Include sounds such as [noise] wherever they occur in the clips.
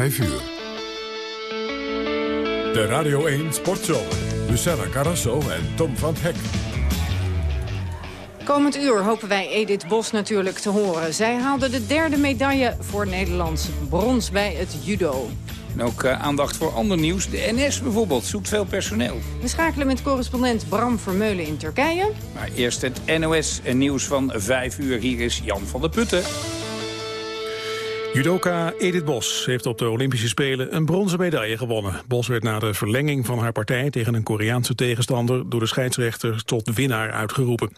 5 uur. De Radio 1 Sportshow. Luciana Carrasso en Tom van Hek. Komend uur hopen wij Edith Bos natuurlijk te horen. Zij haalde de derde medaille voor Nederlands brons bij het judo. En ook uh, aandacht voor ander nieuws. De NS bijvoorbeeld zoekt veel personeel. We schakelen met correspondent Bram Vermeulen in Turkije. Maar eerst het NOS en nieuws van 5 uur. Hier is Jan van der Putten. Judoka Edith Bos heeft op de Olympische Spelen een bronzen medaille gewonnen. Bos werd na de verlenging van haar partij tegen een Koreaanse tegenstander... door de scheidsrechter tot winnaar uitgeroepen.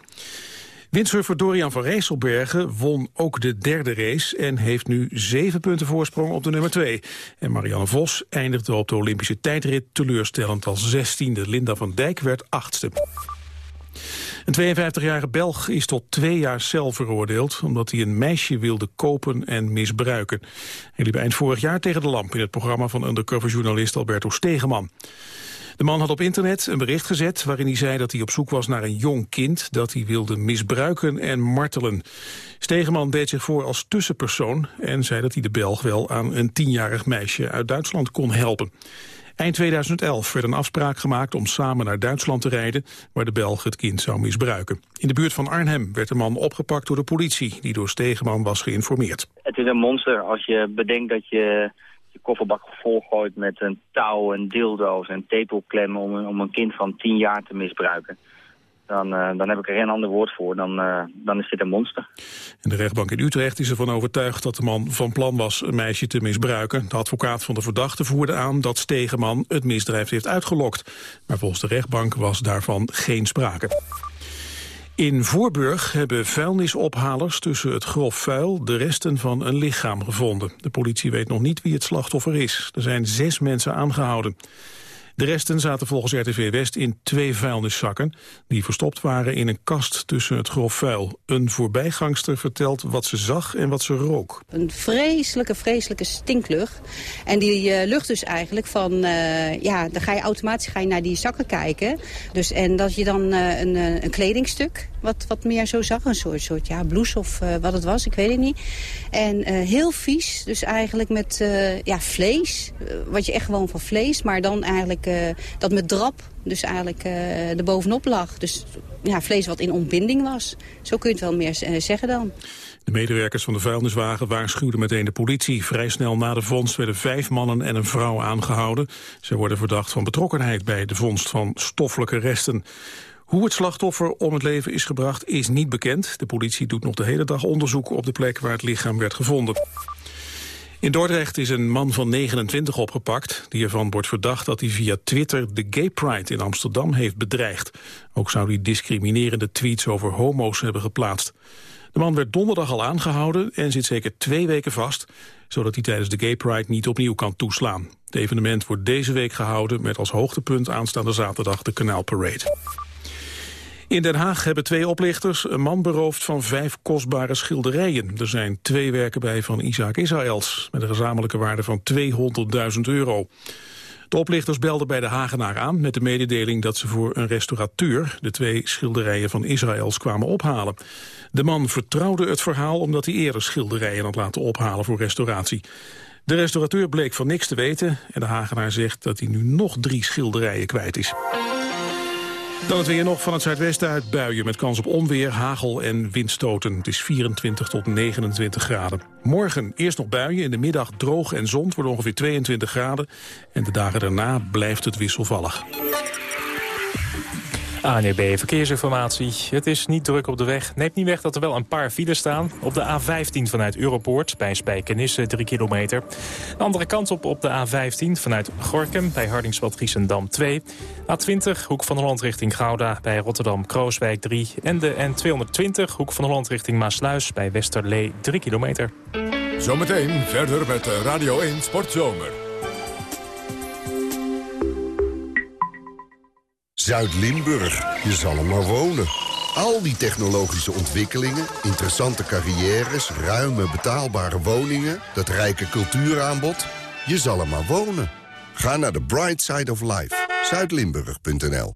Windsurfer Dorian van Rijsselbergen won ook de derde race... en heeft nu zeven punten voorsprong op de nummer twee. En Marianne Vos eindigde op de Olympische tijdrit teleurstellend als zestiende. Linda van Dijk werd achtste. Een 52-jarige Belg is tot twee jaar cel veroordeeld... omdat hij een meisje wilde kopen en misbruiken. Hij liep eind vorig jaar tegen de lamp... in het programma van undercoverjournalist Alberto Stegeman. De man had op internet een bericht gezet waarin hij zei dat hij op zoek was naar een jong kind dat hij wilde misbruiken en martelen. Stegeman deed zich voor als tussenpersoon en zei dat hij de Belg wel aan een tienjarig meisje uit Duitsland kon helpen. Eind 2011 werd een afspraak gemaakt om samen naar Duitsland te rijden... waar de Belg het kind zou misbruiken. In de buurt van Arnhem werd de man opgepakt door de politie... die door Stegeman was geïnformeerd. Het is een monster als je bedenkt dat je je kofferbak volgooit met een touw en dildo's en tepelklemmen om, om een kind van 10 jaar te misbruiken. Dan, uh, dan heb ik er geen ander woord voor. Dan, uh, dan is dit een monster. In de rechtbank in Utrecht is ervan overtuigd dat de man van plan was een meisje te misbruiken. De advocaat van de verdachte voerde aan dat Stegeman het misdrijf heeft uitgelokt. Maar volgens de rechtbank was daarvan geen sprake. In Voorburg hebben vuilnisophalers tussen het grof vuil de resten van een lichaam gevonden. De politie weet nog niet wie het slachtoffer is. Er zijn zes mensen aangehouden. De resten zaten volgens RTV West in twee vuilniszakken... die verstopt waren in een kast tussen het grof vuil. Een voorbijgangster vertelt wat ze zag en wat ze rook. Een vreselijke, vreselijke stinklucht. En die uh, lucht dus eigenlijk van... Uh, ja, dan ga je automatisch ga je naar die zakken kijken. Dus, en dat je dan uh, een, een kledingstuk wat, wat meer zo zag. Een soort, soort ja, blouse of wat het was, ik weet het niet. En heel vies, dus eigenlijk met ja, vlees. wat je echt gewoon van vlees, maar dan eigenlijk uh, dat met drap dus eigenlijk uh, er bovenop lag. Dus ja, vlees wat in ontbinding was. Zo kun je het wel meer uh, zeggen dan. De medewerkers van de vuilniswagen waarschuwden meteen de politie. Vrij snel na de vondst werden vijf mannen en een vrouw aangehouden. Ze worden verdacht van betrokkenheid bij de vondst van stoffelijke resten. Hoe het slachtoffer om het leven is gebracht is niet bekend. De politie doet nog de hele dag onderzoek op de plek waar het lichaam werd gevonden. In Dordrecht is een man van 29 opgepakt... die ervan wordt verdacht dat hij via Twitter de Gay Pride in Amsterdam heeft bedreigd. Ook zou hij discriminerende tweets over homo's hebben geplaatst. De man werd donderdag al aangehouden en zit zeker twee weken vast... zodat hij tijdens de Gay Pride niet opnieuw kan toeslaan. Het evenement wordt deze week gehouden met als hoogtepunt aanstaande zaterdag de Kanaalparade. In Den Haag hebben twee oplichters een man beroofd van vijf kostbare schilderijen. Er zijn twee werken bij van Isaac Israëls, met een gezamenlijke waarde van 200.000 euro. De oplichters belden bij de Hagenaar aan met de mededeling dat ze voor een restaurateur de twee schilderijen van Israëls kwamen ophalen. De man vertrouwde het verhaal omdat hij eerder schilderijen had laten ophalen voor restauratie. De restaurateur bleek van niks te weten en de Hagenaar zegt dat hij nu nog drie schilderijen kwijt is. Dan het weer nog van het zuidwesten uit buien met kans op onweer, hagel en windstoten. Het is 24 tot 29 graden. Morgen eerst nog buien, in de middag droog en zon, wordt ongeveer 22 graden. En de dagen daarna blijft het wisselvallig. ANEB Verkeersinformatie. Het is niet druk op de weg. Neemt niet weg dat er wel een paar files staan. Op de A15 vanuit Europoort bij Spijkenisse 3 kilometer. De andere kant op op de A15 vanuit Gorkum bij Hardingsveld Giesendam 2. A20 Hoek van Holland richting Gouda bij Rotterdam-Krooswijk 3. En de N220 Hoek van Holland richting Maasluis bij Westerlee 3 kilometer. Zometeen verder met Radio 1 Sportzomer. Zuid-Limburg, je zal er maar wonen. Al die technologische ontwikkelingen, interessante carrières... ruime betaalbare woningen, dat rijke cultuuraanbod... je zal er maar wonen. Ga naar de Bright Side of Life, zuidlimburg.nl.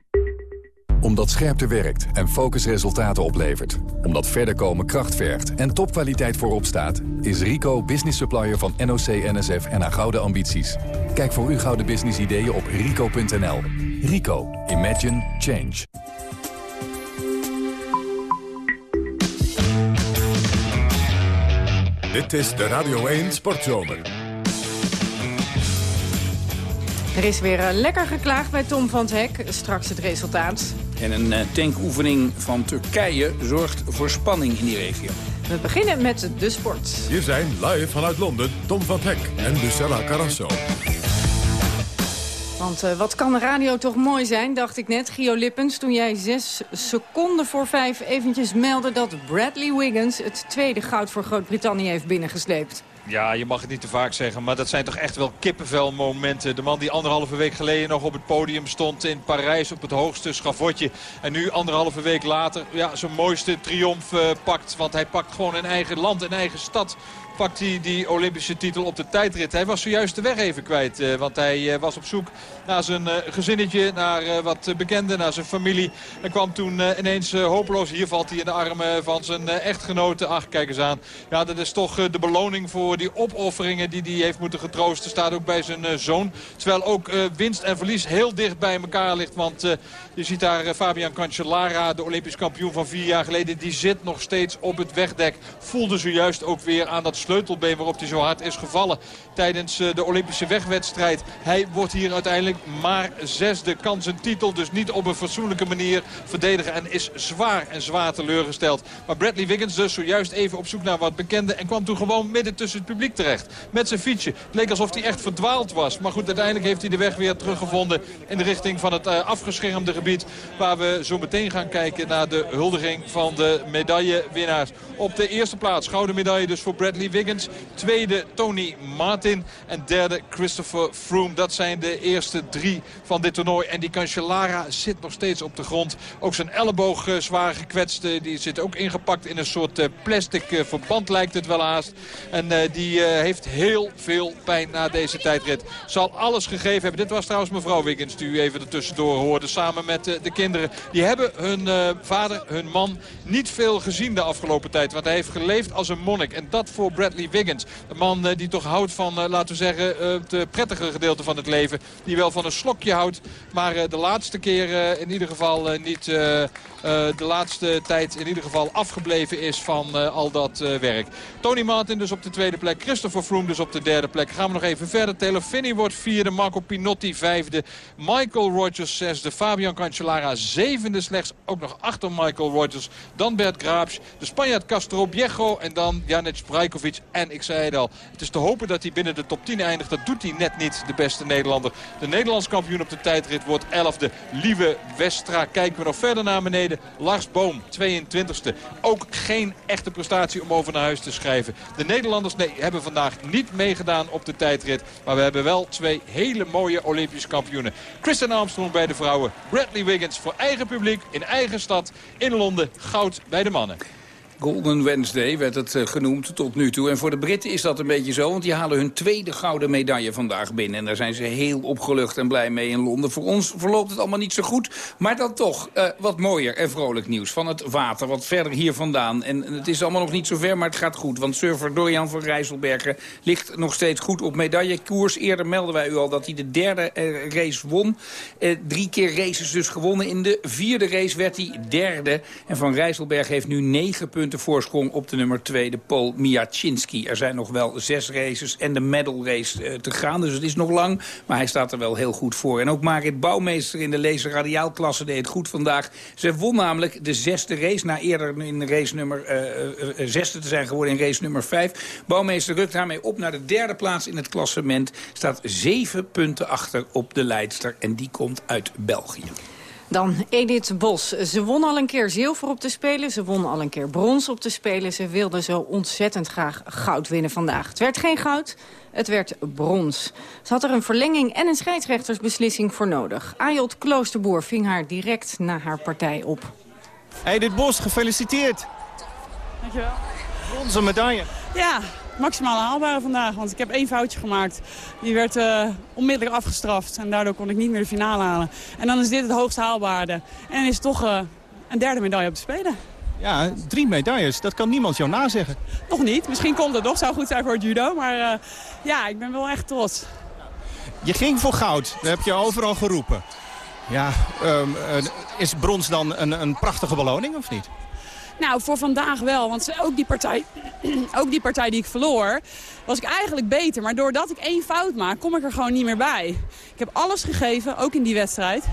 Omdat scherpte werkt en focus resultaten oplevert. Omdat verder komen kracht vergt en topkwaliteit voorop staat... is Rico business supplier van NOC, NSF en haar gouden ambities. Kijk voor uw gouden business ideeën op rico.nl. Rico. Imagine. Change. Dit is de Radio 1 Sportzomer. Er is weer eh, lekker geklaagd bij Tom van het Hek. Straks het resultaat. En een eh, tankoefening van Turkije zorgt voor spanning in die regio. We beginnen met de sport. Hier zijn live vanuit Londen Tom van Hek en Lucella Carrasso. Want uh, wat kan de radio toch mooi zijn, dacht ik net. Gio Lippens, toen jij zes seconden voor vijf eventjes meldde... dat Bradley Wiggins het tweede goud voor Groot-Brittannië heeft binnengesleept. Ja, je mag het niet te vaak zeggen, maar dat zijn toch echt wel kippenvelmomenten. De man die anderhalve week geleden nog op het podium stond in Parijs op het hoogste schavotje. En nu anderhalve week later ja, zijn mooiste triomf uh, pakt. Want hij pakt gewoon een eigen land, een eigen stad pakt hij die Olympische titel op de tijdrit. Hij was zojuist de weg even kwijt. Uh, want hij uh, was op zoek naar zijn uh, gezinnetje, naar wat bekenden, naar zijn familie. En kwam toen ineens hopeloos. Hier valt hij in de armen van zijn echtgenote. Ach, kijk eens aan. Ja, dat is toch de beloning voor die opofferingen die hij heeft moeten getroosten. Staat ook bij zijn zoon. Terwijl ook winst en verlies heel dicht bij elkaar ligt. Want je ziet daar Fabian Cancellara, de Olympisch kampioen van vier jaar geleden. Die zit nog steeds op het wegdek. Voelde zojuist ook weer aan dat sleutelbeen waarop hij zo hard is gevallen tijdens eh, de Olympische wegwedstrijd. Hij wordt hier uiteindelijk maar zesde. Kan zijn titel dus niet op een fatsoenlijke manier verdedigen. En is zwaar en zwaar teleurgesteld. Maar Bradley Wiggins dus zojuist even op zoek naar wat bekende. En kwam toen gewoon midden tussen het publiek terecht. Met zijn fietsje. Het leek alsof hij echt verdwaald was. Maar goed, uiteindelijk heeft hij de weg weer teruggevonden. In de richting van het uh, afgeschermde gebied. Waar we zo meteen gaan kijken naar de huldiging van de medaillewinnaars. Op de eerste plaats gouden medaille dus voor Bradley Wiggins. Tweede Tony Martin. En derde Christopher Froome. Dat zijn de eerste drie van dit toernooi. En die Cancellara zit nog steeds op de grond. Ook zijn elleboog uh, zwaar gekwetst. Uh, die zit ook ingepakt in een soort uh, plastic verband lijkt het wel haast. En die heeft heel veel pijn na deze tijdrit. Zal alles gegeven hebben. Dit was trouwens mevrouw Wiggins die u even ertussendoor hoorde. Samen met de kinderen. Die hebben hun vader, hun man niet veel gezien de afgelopen tijd. Want hij heeft geleefd als een monnik. En dat voor Bradley Wiggins. Een man die toch houdt van, laten we zeggen, het prettige gedeelte van het leven. Die wel van een slokje houdt. Maar de laatste keer in ieder geval niet... Uh, de laatste tijd in ieder geval afgebleven is van uh, al dat uh, werk. Tony Martin dus op de tweede plek. Christopher Froome dus op de derde plek. Gaan we nog even verder. Taylor Finney wordt vierde. Marco Pinotti vijfde. Michael Rogers zesde. Fabian Cancellara zevende slechts. Ook nog achter Michael Rogers. Dan Bert Graapsch. De Spanjaard Castro Viejo. En dan Janic Brajkovic. En ik zei het al. Het is te hopen dat hij binnen de top 10 eindigt. Dat doet hij net niet. De beste Nederlander. De Nederlands kampioen op de tijdrit wordt elfde. Lieve Westra. Kijken we nog verder naar beneden. Lars Boom, 22e. Ook geen echte prestatie om over naar huis te schrijven. De Nederlanders nee, hebben vandaag niet meegedaan op de tijdrit. Maar we hebben wel twee hele mooie Olympische kampioenen. Kristen Armstrong bij de vrouwen. Bradley Wiggins voor eigen publiek in eigen stad in Londen. Goud bij de mannen. Golden Wednesday werd het uh, genoemd tot nu toe. En voor de Britten is dat een beetje zo, want die halen hun tweede gouden medaille vandaag binnen. En daar zijn ze heel opgelucht en blij mee in Londen. Voor ons verloopt het allemaal niet zo goed, maar dan toch uh, wat mooier en vrolijk nieuws. Van het water, wat verder hier vandaan. En het is allemaal nog niet zo ver, maar het gaat goed. Want surfer Dorian van Rijsselbergen ligt nog steeds goed op medaillekoers. Eerder melden wij u al dat hij de derde uh, race won. drie keer races dus gewonnen. In de vierde race werd hij derde. En van Rijsselberg heeft nu negen punten punten voorsprong op de nummer 2, de Paul Miaczynski. Er zijn nog wel zes races en de medal race eh, te gaan. Dus het is nog lang, maar hij staat er wel heel goed voor. En ook Marit Bouwmeester in de laser radiaalklasse deed het goed vandaag. Ze won namelijk de zesde race, na eerder in race nummer uh, zesde te zijn geworden in race nummer 5. Bouwmeester rukt daarmee op naar de derde plaats in het klassement. Staat zeven punten achter op de leidster en die komt uit België. Dan Edith Bos. Ze won al een keer zilver op de Spelen. Ze won al een keer brons op de Spelen. Ze wilde zo ontzettend graag goud winnen vandaag. Het werd geen goud, het werd brons. Ze had er een verlenging en een scheidsrechtersbeslissing voor nodig. Ayot Kloosterboer ving haar direct na haar partij op. Edith Bos, gefeliciteerd. Dankjewel. Bronzen medaille. Ja, maximale haalbare vandaag. Want ik heb één foutje gemaakt. Die werd uh, onmiddellijk afgestraft. En daardoor kon ik niet meer de finale halen. En dan is dit het hoogst haalbare. En dan is het toch uh, een derde medaille op de Spelen. Ja, drie medailles. Dat kan niemand jou nazeggen. Nog niet. Misschien komt het nog. Zou goed zijn voor het judo. Maar uh, ja, ik ben wel echt trots. Je ging voor goud. Dat heb je overal geroepen. Ja, um, is brons dan een, een prachtige beloning of niet? Nou, voor vandaag wel. Want ook die, partij, [clears throat] ook die partij die ik verloor, was ik eigenlijk beter. Maar doordat ik één fout maak, kom ik er gewoon niet meer bij. Ik heb alles gegeven, ook in die wedstrijd.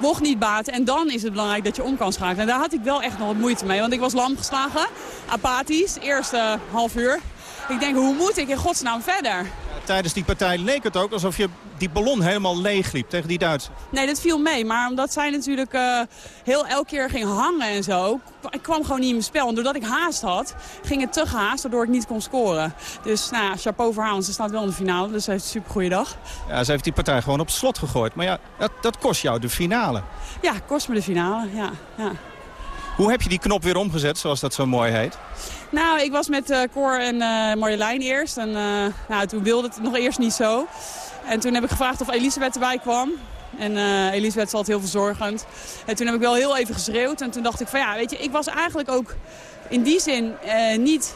Mocht niet baten. En dan is het belangrijk dat je om kan schakelen. En daar had ik wel echt nog wat moeite mee. Want ik was lam geslagen, apathisch, eerste half uur. Ik denk, hoe moet ik in godsnaam verder? Tijdens die partij leek het ook alsof je die ballon helemaal leeg liep tegen die Duitsers. Nee, dat viel mee. Maar omdat zij natuurlijk uh, heel elke keer ging hangen en zo... ik kwam gewoon niet in mijn spel. En doordat ik haast had, ging het te gehaast... waardoor ik niet kon scoren. Dus nou ja, chapeau voor haar, want ze staat wel in de finale. Dus ze heeft een supergoeie dag. Ja, ze heeft die partij gewoon op slot gegooid. Maar ja, dat, dat kost jou de finale. Ja, kost me de finale, ja. ja. Hoe heb je die knop weer omgezet, zoals dat zo mooi heet? Nou, ik was met uh, Cor en uh, Marjolein eerst. En uh, nou, toen wilde het nog eerst niet zo. En toen heb ik gevraagd of Elisabeth erbij kwam. En uh, Elisabeth is altijd heel verzorgend. En toen heb ik wel heel even geschreeuwd. En toen dacht ik van ja, weet je, ik was eigenlijk ook in die zin niet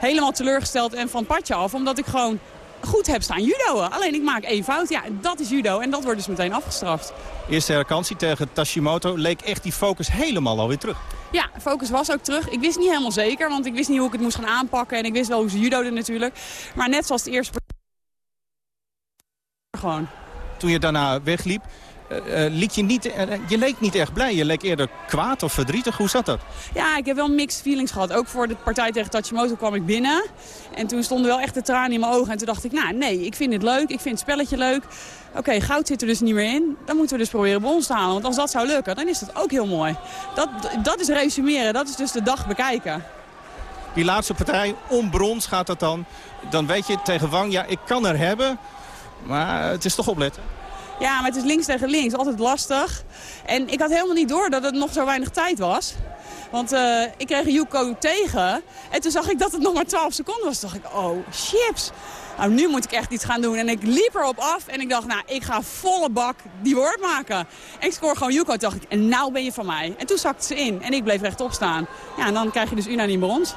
helemaal teleurgesteld en van het padje af. Omdat ik gewoon goed heb staan judoën. Alleen ik maak één fout. Ja, dat is judo. En dat wordt dus meteen afgestraft. Eerste herkantie tegen Tashimoto leek echt die focus helemaal alweer terug. Ja, focus was ook terug. Ik wist niet helemaal zeker, want ik wist niet hoe ik het moest gaan aanpakken. En ik wist wel hoe ze judoden natuurlijk. Maar net zoals de eerste... Gewoon. Toen je daarna wegliep, liet je, niet, uh, je leek niet erg blij. Je leek eerder kwaad of verdrietig. Hoe zat dat? Ja, ik heb wel mixed feelings gehad. Ook voor de partij tegen Tachimoto kwam ik binnen. En toen stonden wel echt de tranen in mijn ogen. En toen dacht ik, nou nee, ik vind het leuk. Ik vind het spelletje leuk. Oké, okay, goud zit er dus niet meer in. Dan moeten we dus proberen brons te halen. Want als dat zou lukken, dan is dat ook heel mooi. Dat, dat is resumeren. Dat is dus de dag bekijken. Die laatste partij, om brons gaat dat dan. Dan weet je tegen Wang, ja, ik kan er hebben. Maar het is toch opletten. Ja, maar het is links tegen links. Altijd lastig. En ik had helemaal niet door dat het nog zo weinig tijd was. Want uh, ik kreeg Yuko tegen. En toen zag ik dat het nog maar 12 seconden was. Toen dacht ik, oh, chips. Nou, nu moet ik echt iets gaan doen. En ik liep erop af en ik dacht, nou, ik ga volle bak die woord maken. En ik scoor gewoon Yuko. Toen dacht ik, en nou ben je van mij. En toen zakte ze in en ik bleef rechtop staan. Ja, en dan krijg je dus unaniem brons.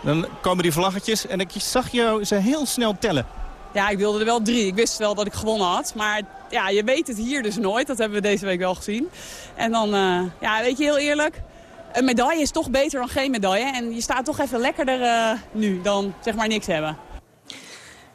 Dan komen die vlaggetjes en ik zag jou ze heel snel tellen. Ja, ik wilde er wel drie. Ik wist wel dat ik gewonnen had. Maar ja, je weet het hier dus nooit. Dat hebben we deze week wel gezien. En dan, uh, ja, weet je, heel eerlijk... Een medaille is toch beter dan geen medaille. En je staat toch even lekkerder uh, nu dan zeg maar niks hebben.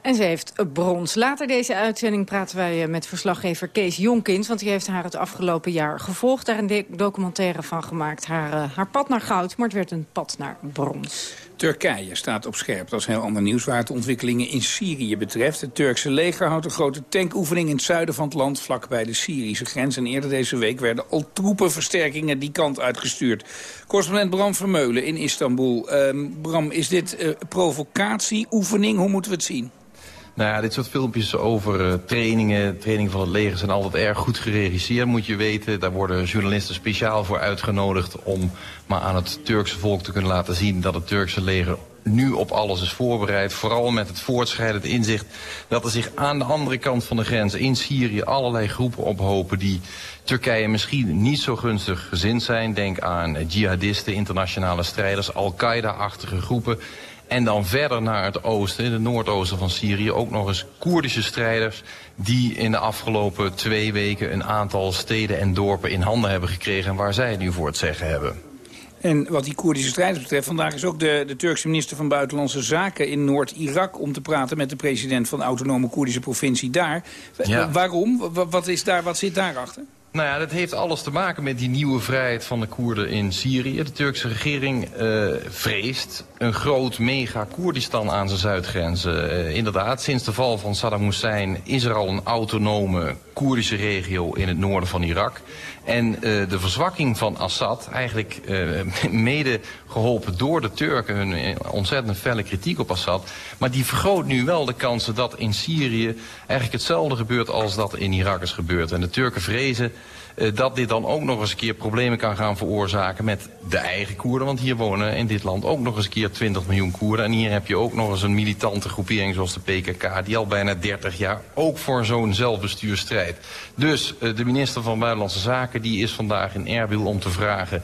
En ze heeft brons. Later deze uitzending praten wij eh, met verslaggever Kees Jonkins... want die heeft haar het afgelopen jaar gevolgd. Daar een documentaire van gemaakt. Haar, haar pad naar goud, maar het werd een pad naar brons. Turkije staat op scherp. Dat is heel ander nieuws waar het ontwikkelingen in Syrië betreft. Het Turkse leger houdt een grote tankoefening in het zuiden van het land... vlakbij de Syrische grens. En eerder deze week werden al troepenversterkingen die kant uitgestuurd. Correspondent Bram Vermeulen in Istanbul. Uh, Bram, is dit uh, provocatie, oefening? Hoe moeten we het zien? Nou ja, dit soort filmpjes over uh, trainingen, training van het leger zijn altijd erg goed geregisseerd, moet je weten. Daar worden journalisten speciaal voor uitgenodigd om maar aan het Turkse volk te kunnen laten zien dat het Turkse leger nu op alles is voorbereid. Vooral met het voortschrijdend inzicht dat er zich aan de andere kant van de grens in Syrië allerlei groepen ophopen die Turkije misschien niet zo gunstig gezind zijn. Denk aan jihadisten, internationale strijders, Al-Qaeda-achtige groepen. En dan verder naar het oosten, in het noordoosten van Syrië, ook nog eens Koerdische strijders die in de afgelopen twee weken een aantal steden en dorpen in handen hebben gekregen en waar zij het nu voor het zeggen hebben. En wat die Koerdische strijders betreft, vandaag is ook de, de Turkse minister van Buitenlandse Zaken in Noord-Irak om te praten met de president van de autonome Koerdische provincie daar. Ja. Waarom? Wat, is daar, wat zit daarachter? Nou ja, dat heeft alles te maken met die nieuwe vrijheid van de Koerden in Syrië. De Turkse regering uh, vreest een groot mega-Koerdistan aan zijn zuidgrenzen. Uh, inderdaad, sinds de val van Saddam Hussein is er al een autonome Koerdische regio in het noorden van Irak. En uh, de verzwakking van Assad, eigenlijk [laughs] mede geholpen door de Turken... hun ontzettend felle kritiek op Assad... maar die vergroot nu wel de kansen dat in Syrië eigenlijk hetzelfde gebeurt... als dat in Irak is gebeurd. En de Turken vrezen dat dit dan ook nog eens een keer problemen kan gaan veroorzaken met de eigen Koerden. Want hier wonen in dit land ook nog eens een keer 20 miljoen Koerden. En hier heb je ook nog eens een militante groepering zoals de PKK... die al bijna 30 jaar ook voor zo'n zelfbestuur strijdt. Dus uh, de minister van Buitenlandse Zaken die is vandaag in Erbil om te vragen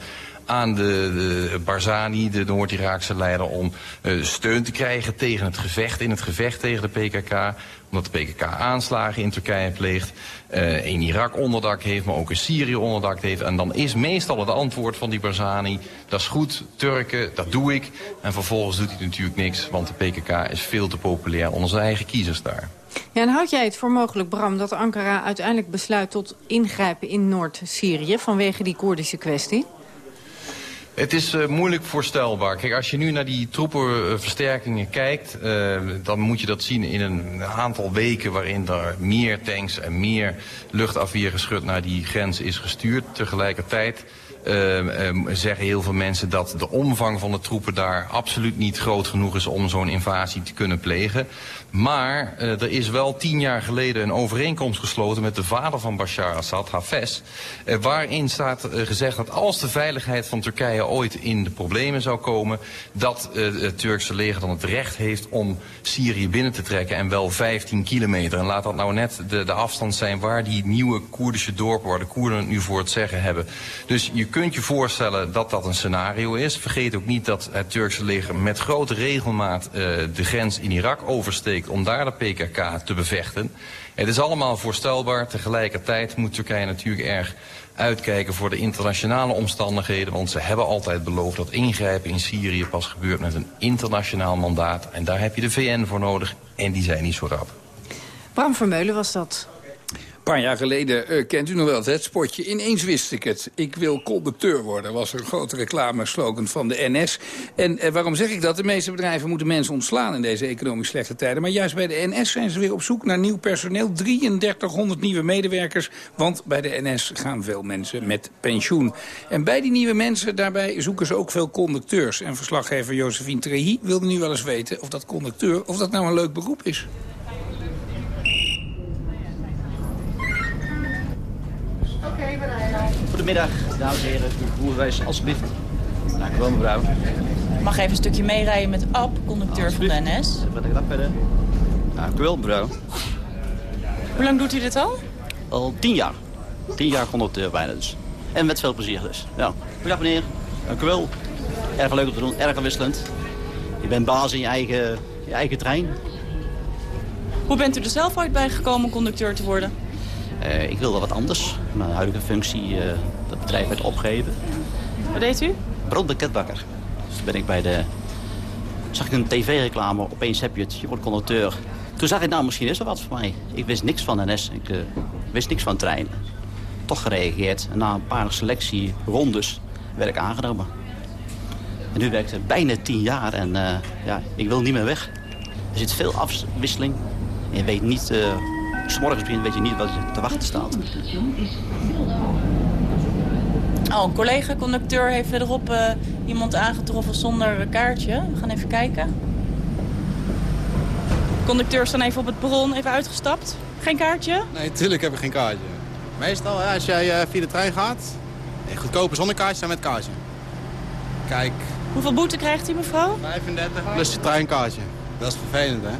aan de, de Barzani, de Noord-Iraakse leider, om uh, steun te krijgen tegen het gevecht, in het gevecht tegen de PKK. Omdat de PKK aanslagen in Turkije pleegt, uh, in Irak onderdak heeft, maar ook in Syrië onderdak heeft. En dan is meestal het antwoord van die Barzani, dat is goed, Turken, dat doe ik. En vervolgens doet hij natuurlijk niks, want de PKK is veel te populair onder zijn eigen kiezers daar. Ja, en houd jij het voor mogelijk, Bram, dat Ankara uiteindelijk besluit tot ingrijpen in Noord-Syrië vanwege die Koerdische kwestie? Het is uh, moeilijk voorstelbaar. Kijk, als je nu naar die troepenversterkingen kijkt... Uh, dan moet je dat zien in een aantal weken... waarin er meer tanks en meer luchtafweergeschut naar die grens is gestuurd. Tegelijkertijd uh, zeggen heel veel mensen dat de omvang van de troepen daar absoluut niet groot genoeg is om zo'n invasie te kunnen plegen. Maar uh, er is wel tien jaar geleden een overeenkomst gesloten met de vader van Bashar Assad, Hafez. Uh, waarin staat uh, gezegd dat als de veiligheid van Turkije ooit in de problemen zou komen, dat het Turkse leger dan het recht heeft om Syrië binnen te trekken en wel 15 kilometer. En laat dat nou net de, de afstand zijn waar die nieuwe Koerdische dorpen, waar de Koerden het nu voor het zeggen hebben. Dus je kunt je voorstellen dat dat een scenario is. Vergeet ook niet dat het Turkse leger met grote regelmaat de grens in Irak oversteekt om daar de PKK te bevechten. Het is allemaal voorstelbaar. Tegelijkertijd moet Turkije natuurlijk erg uitkijken voor de internationale omstandigheden. Want ze hebben altijd beloofd dat ingrijpen in Syrië pas gebeurt met een internationaal mandaat. En daar heb je de VN voor nodig en die zijn niet zo rap. Bram Vermeulen was dat. Paar jaar geleden, uh, kent u nog wel het spotje, ineens wist ik het. Ik wil conducteur worden, was een grote reclameslogan van de NS. En uh, waarom zeg ik dat? De meeste bedrijven moeten mensen ontslaan in deze economisch slechte tijden. Maar juist bij de NS zijn ze weer op zoek naar nieuw personeel. 3300 nieuwe medewerkers, want bij de NS gaan veel mensen met pensioen. En bij die nieuwe mensen, daarbij zoeken ze ook veel conducteurs. En verslaggever Josephine Trehi wilde nu wel eens weten of dat conducteur, of dat nou een leuk beroep is. Goedemiddag, dames en heren. Uw voerwijs alsjeblieft. Dank u wel, mevrouw. Ik mag even een stukje meerijden met Ab, conducteur van de NS. Wat ik dat verder? Dank u wel, mevrouw. Hoe lang doet u dit al? Al tien jaar. Tien jaar conducteur bijna dus. En met veel plezier dus. Ja. Goedendag meneer. Dank u wel. Erg leuk om te doen, erg wisselend. Je bent baas in je eigen, je eigen trein. Hoe bent u er zelf ooit bij gekomen conducteur te worden? Uh, ik wilde wat anders. Mijn huidige functie, uh, dat bedrijf werd opgegeven. Wat deed u? Brandbaketbakker. Dus toen ben ik bij de... Zag ik een tv-reclame, opeens heb je het, je wordt conducteur. Toen zag ik, nou misschien is er wat voor mij. Ik wist niks van NS, ik uh, wist niks van treinen. Toch gereageerd. En na een paar selectierondes werd ik aangenomen. En nu werk ik bijna tien jaar en ja, ik wil niet meer weg. Er zit veel afwisseling. En je weet niet S'morgens begin weet je niet wat je te wachten staat. Oh, een collega-conducteur heeft verderop uh, iemand aangetroffen zonder kaartje. We gaan even kijken. Conducteurs staan even op het perron, even uitgestapt. Geen kaartje? Nee, tuurlijk heb ik geen kaartje. Meestal, ja, als jij uh, via de trein gaat, goedkoper zonder kaartje dan met kaartje. Kijk. Hoeveel boete krijgt hij, mevrouw? 35 plus je treinkaartje. Dat is vervelend, hè?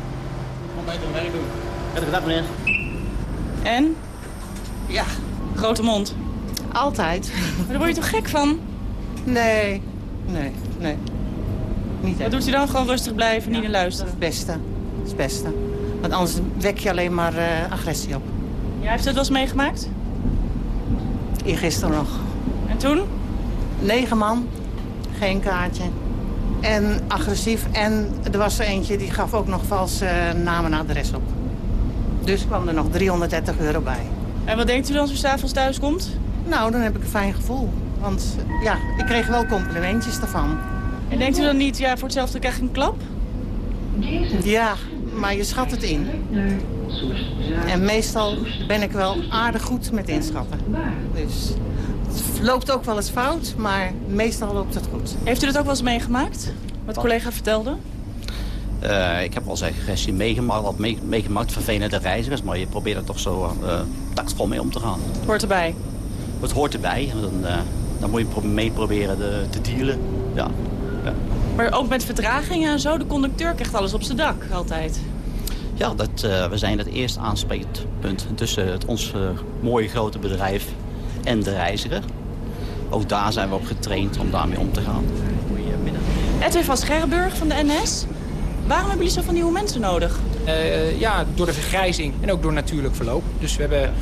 Kom beter werk doen. Prettige dag, meneer. En? Ja. Grote mond? Altijd. Maar daar word je toch gek van? Nee, nee, nee. Niet Wat doet u dan? Gewoon rustig blijven, ja, niet naar luisteren? Dat is het beste. Dat is het beste. Want anders wek je alleen maar uh, agressie op. Ja, heeft u het wel eens meegemaakt? Eergisteren nog. En toen? Negen man. Geen kaartje. En agressief. En er was er eentje die gaf ook nog vals uh, naam en adres op. Dus kwam er nog 330 euro bij. En wat denkt u dan als u s'avonds thuis komt? Nou, dan heb ik een fijn gevoel. Want ja, ik kreeg wel complimentjes daarvan. En denkt u dan niet, ja, voor hetzelfde krijg ik een klap? Ja, maar je schat het in. En meestal ben ik wel aardig goed met inschatten. Dus het loopt ook wel eens fout, maar meestal loopt het goed. Heeft u dat ook wel eens meegemaakt? Wat de collega vertelde? Uh, ik heb wel eens agressie meegemaakt, wat meegemaakt, vervelende reizigers. Maar je probeert er toch zo uh, tactvol mee om te gaan. Het hoort erbij? Het hoort erbij. Dan, uh, dan moet je mee proberen de, te dealen. Ja. ja. Maar ook met vertragingen en zo, de conducteur krijgt alles op zijn dak altijd. Ja, dat, we zijn het eerste aanspreekpunt tussen het, ons mooie grote bedrijf en de reiziger. Ook daar zijn we op getraind om daarmee om te gaan. Edwin van Scherrenburg van de NS. Waarom hebben jullie zoveel nieuwe mensen nodig? Uh, ja, door de vergrijzing en ook door natuurlijk verloop. Dus we hebben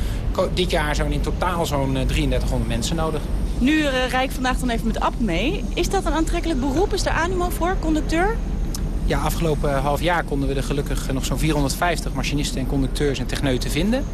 dit jaar zo'n in totaal zo'n 3300 mensen nodig. Nu uh, ik vandaag dan even met App mee. Is dat een aantrekkelijk beroep? Is er animo voor, conducteur? Ja, afgelopen half jaar konden we er gelukkig nog zo'n 450 machinisten en conducteurs en techneuten vinden.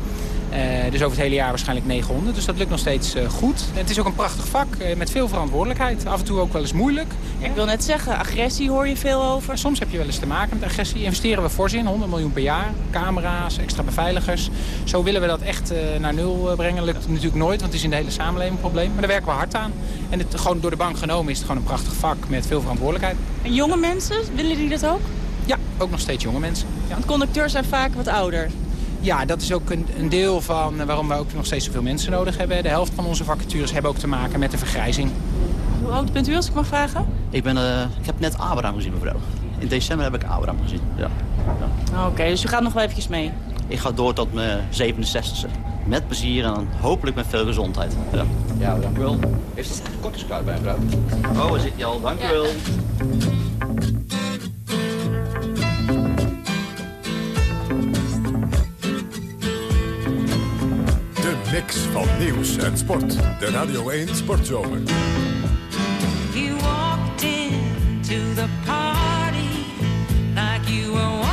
Uh, dus over het hele jaar waarschijnlijk 900. Dus dat lukt nog steeds uh, goed. En het is ook een prachtig vak uh, met veel verantwoordelijkheid. Af en toe ook wel eens moeilijk. Ik wil net zeggen, agressie hoor je veel over. Soms heb je wel eens te maken met agressie. Investeren we fors in, 100 miljoen per jaar. Camera's, extra beveiligers. Zo willen we dat echt naar nul brengen. Lukt natuurlijk nooit, want het is in de hele samenleving een probleem. Maar daar werken we hard aan. En het, gewoon door de bank genomen is het gewoon een prachtig vak met veel verantwoordelijkheid. En jonge mensen, willen die dat ook? Ja, ook nog steeds jonge mensen. Ja. Want conducteurs zijn vaak wat ouder. Ja, dat is ook een, een, deel van waarom we ook nog steeds zoveel mensen nodig hebben. De helft van onze vacatures hebben ook te maken met de vergrijzing. Hoe oud bent u als ik mag vragen? Ik, ben, uh, ik heb net Abraham gezien, mevrouw. In december heb ik Abraham gezien, ja. ja. Oké, okay, dus u gaat nog wel eventjes mee? Ik ga door tot mijn 67e. Met plezier en hopelijk met veel gezondheid. Ja, ja dank u wel. Heeft het een kortingskaart bij, mevrouw? Oh, waar zit je al? Dank u wel. Mix van nieuws en sport. De Radio 1 Sportzomer. Walked into the party like you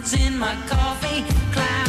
clouds in my coffee. Clouds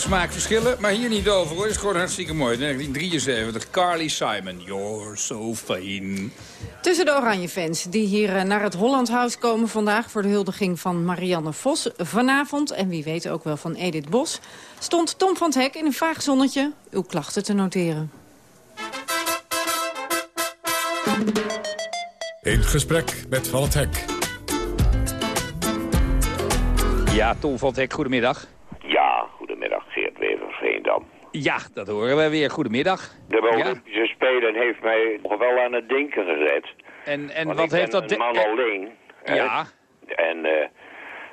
smaakverschillen, maar hier niet over hoor. Het is gewoon hartstikke mooi. 1973, Carly Simon, You're so fine. Tussen de Oranje-fans die hier uh, naar het Holland House komen vandaag... voor de huldiging van Marianne Vos vanavond... en wie weet ook wel van Edith Bos... stond Tom van het Hek in een vaag zonnetje uw klachten te noteren. In gesprek met Van het Hek. Ja, Tom van het Hek, goedemiddag. Ja, goedemiddag, Geert Wever, Veendam. Ja, dat horen we weer. Goedemiddag. De Olympische Spelen heeft mij nog wel aan het denken gezet. En, en Want wat ik ben heeft dat... een man alleen. Ja. En eh,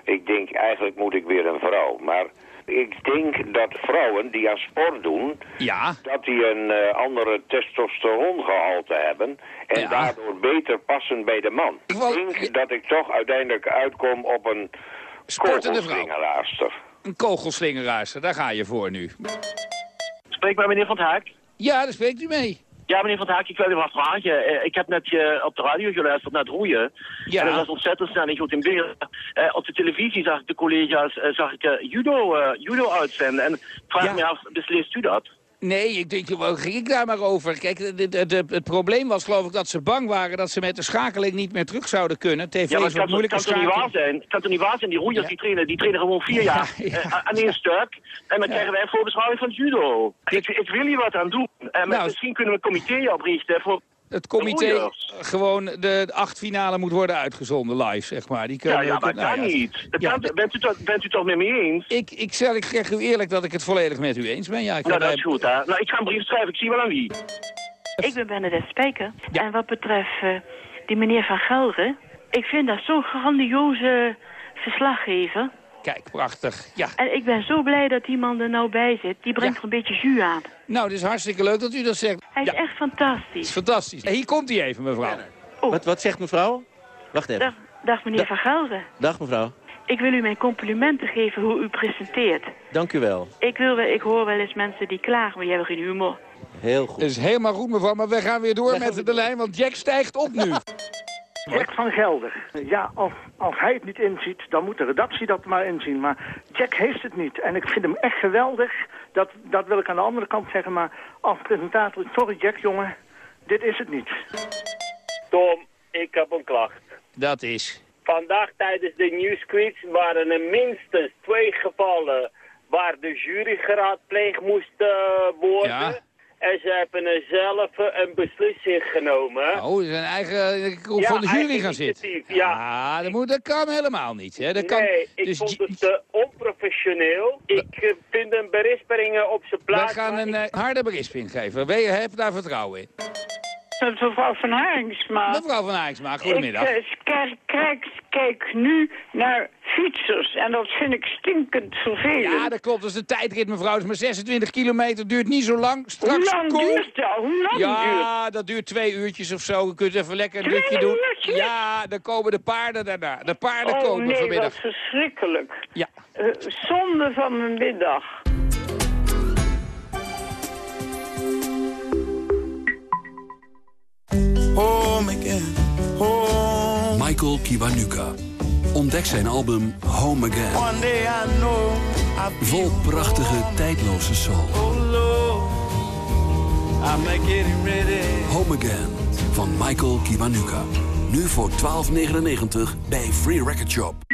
ik denk, eigenlijk moet ik weer een vrouw. Maar ik denk dat vrouwen die aan sport doen... Ja. dat die een eh, andere testosterongehalte hebben... en Ja. daardoor beter passen bij de man. Ik denk dat ik toch uiteindelijk uitkom op een Sportende vrouw. Een kogelslingeraarster, daar ga je voor nu. Spreek bij meneer Van Haak. Ja, daar spreekt u mee. Ja, meneer Van Haak, ik wil u wat vragen. Eh, ik heb net eh, op de radio geluisterd naar het roeien. Ja. En dat was ontzettend snel en goed in beeld. Op de televisie zag ik de collega's eh, zag ik, judo, judo uitzenden. En vraag Ja. me af, beslist u dat? Nee, ik denk, ging ik daar maar over? Kijk, de- de- de- het probleem was geloof ik dat ze bang waren... dat ze met de schakeling niet meer terug zouden kunnen. TV ja, maar het kan, toch niet waar zijn? Het kan toch niet waar zijn? Die roeiers die, trainen, die trainen gewoon vier jaar [laughs] eh, aan één stuk. En dan krijgen wij een voorbeschouwing van judo. Ik, ik wil hier wat aan doen. Eh, maar misschien kunnen we een comité oprichten voor... Het comité, gewoon de acht finale moet worden uitgezonden live, zeg maar. Die Ja, kunnen, ja, maar dat nou kan ja. niet. Ja, kan- bent, u toch, bent u toch met me eens? Ik, ik, zeg, ik zeg u eerlijk dat ik het volledig met u eens ben. Ja, ik Nou, dat is goed, hè. Nou, ik ga een brief schrijven. Ik zie wel aan wie. Ik ben Bernadette Spijker. En wat betreft eh, die meneer Van Gelre... ik vind dat zo'n grandioze verslaggever. Kijk, prachtig. Ja. En ik ben zo blij dat die man er nou bij zit. Die brengt er een beetje jus aan. Nou, het is hartstikke leuk dat u dat zegt. Hij is Ja, echt fantastisch. fantastisch. Hier komt hij even, mevrouw. Wat, wat zegt mevrouw? Wacht even. Dag, dag meneer Van Gelre. Dag mevrouw. Ik wil u mijn complimenten geven hoe u presenteert. Dank u wel. Ik, wil, wel- ik hoor wel eens mensen die klagen, maar die hebben geen humor. Heel goed. Dat is helemaal goed, mevrouw. Maar we gaan weer door met de lijn, want Jack stijgt op nu. [laughs] Jack van Gelder. Ja, als, als hij het niet inziet, dan moet de redactie dat maar inzien. Maar Jack heeft het niet. En ik vind hem echt geweldig. Dat, dat wil ik aan de andere kant zeggen. Maar als presentator, sorry Jack, jongen. Dit is het niet. Tom, ik heb een klacht. Dat is. Vandaag tijdens de nieuwsquiz waren er minstens twee gevallen waar de jury geraadpleegd moest eh, worden. Ja. En ze hebben zelf eh, een beslissing genomen. Oh, zijn eigen ik kon Ja, van de jury gaan zitten. ja. dat, moet, dat kan helemaal niet. Hè. Dat kan, nee, ik dus vond het te onprofessioneel. Ik eh, vind een berisping op zijn plaats. gaan maar een eh, harde berisping geven. We heb daar vertrouwen in. Mevrouw van Haringsma. Mevrouw van Haaksma, goedemiddag. Ik eh, kijk, kijk, nu naar fietsers en dat vind ik stinkend vervelend. Ja, dat klopt. Dat is de tijdrit, mevrouw. Het is maar 26 kilometer. Duurt niet zo lang. Straks Hoe lang komt- duurt dat? Hoe lang ja, dat duurt twee uurtjes of zo. Je kunt even lekker een dutje doen. uurtjes? Ja, dan komen de paarden daarna. De paarden oh komen nee, vanmiddag. dat is verschrikkelijk. Ja. Eh, zonde van mijn middag. Home again, home. Michael Kiwanuka. Ontdek zijn album Home Again. One day I know I'll be Vol prachtige, tijdloze soul. Oh Lord, ready. Home Again van Michael Kiwanuka. Nu voor 12,99 bij Free Record Shop.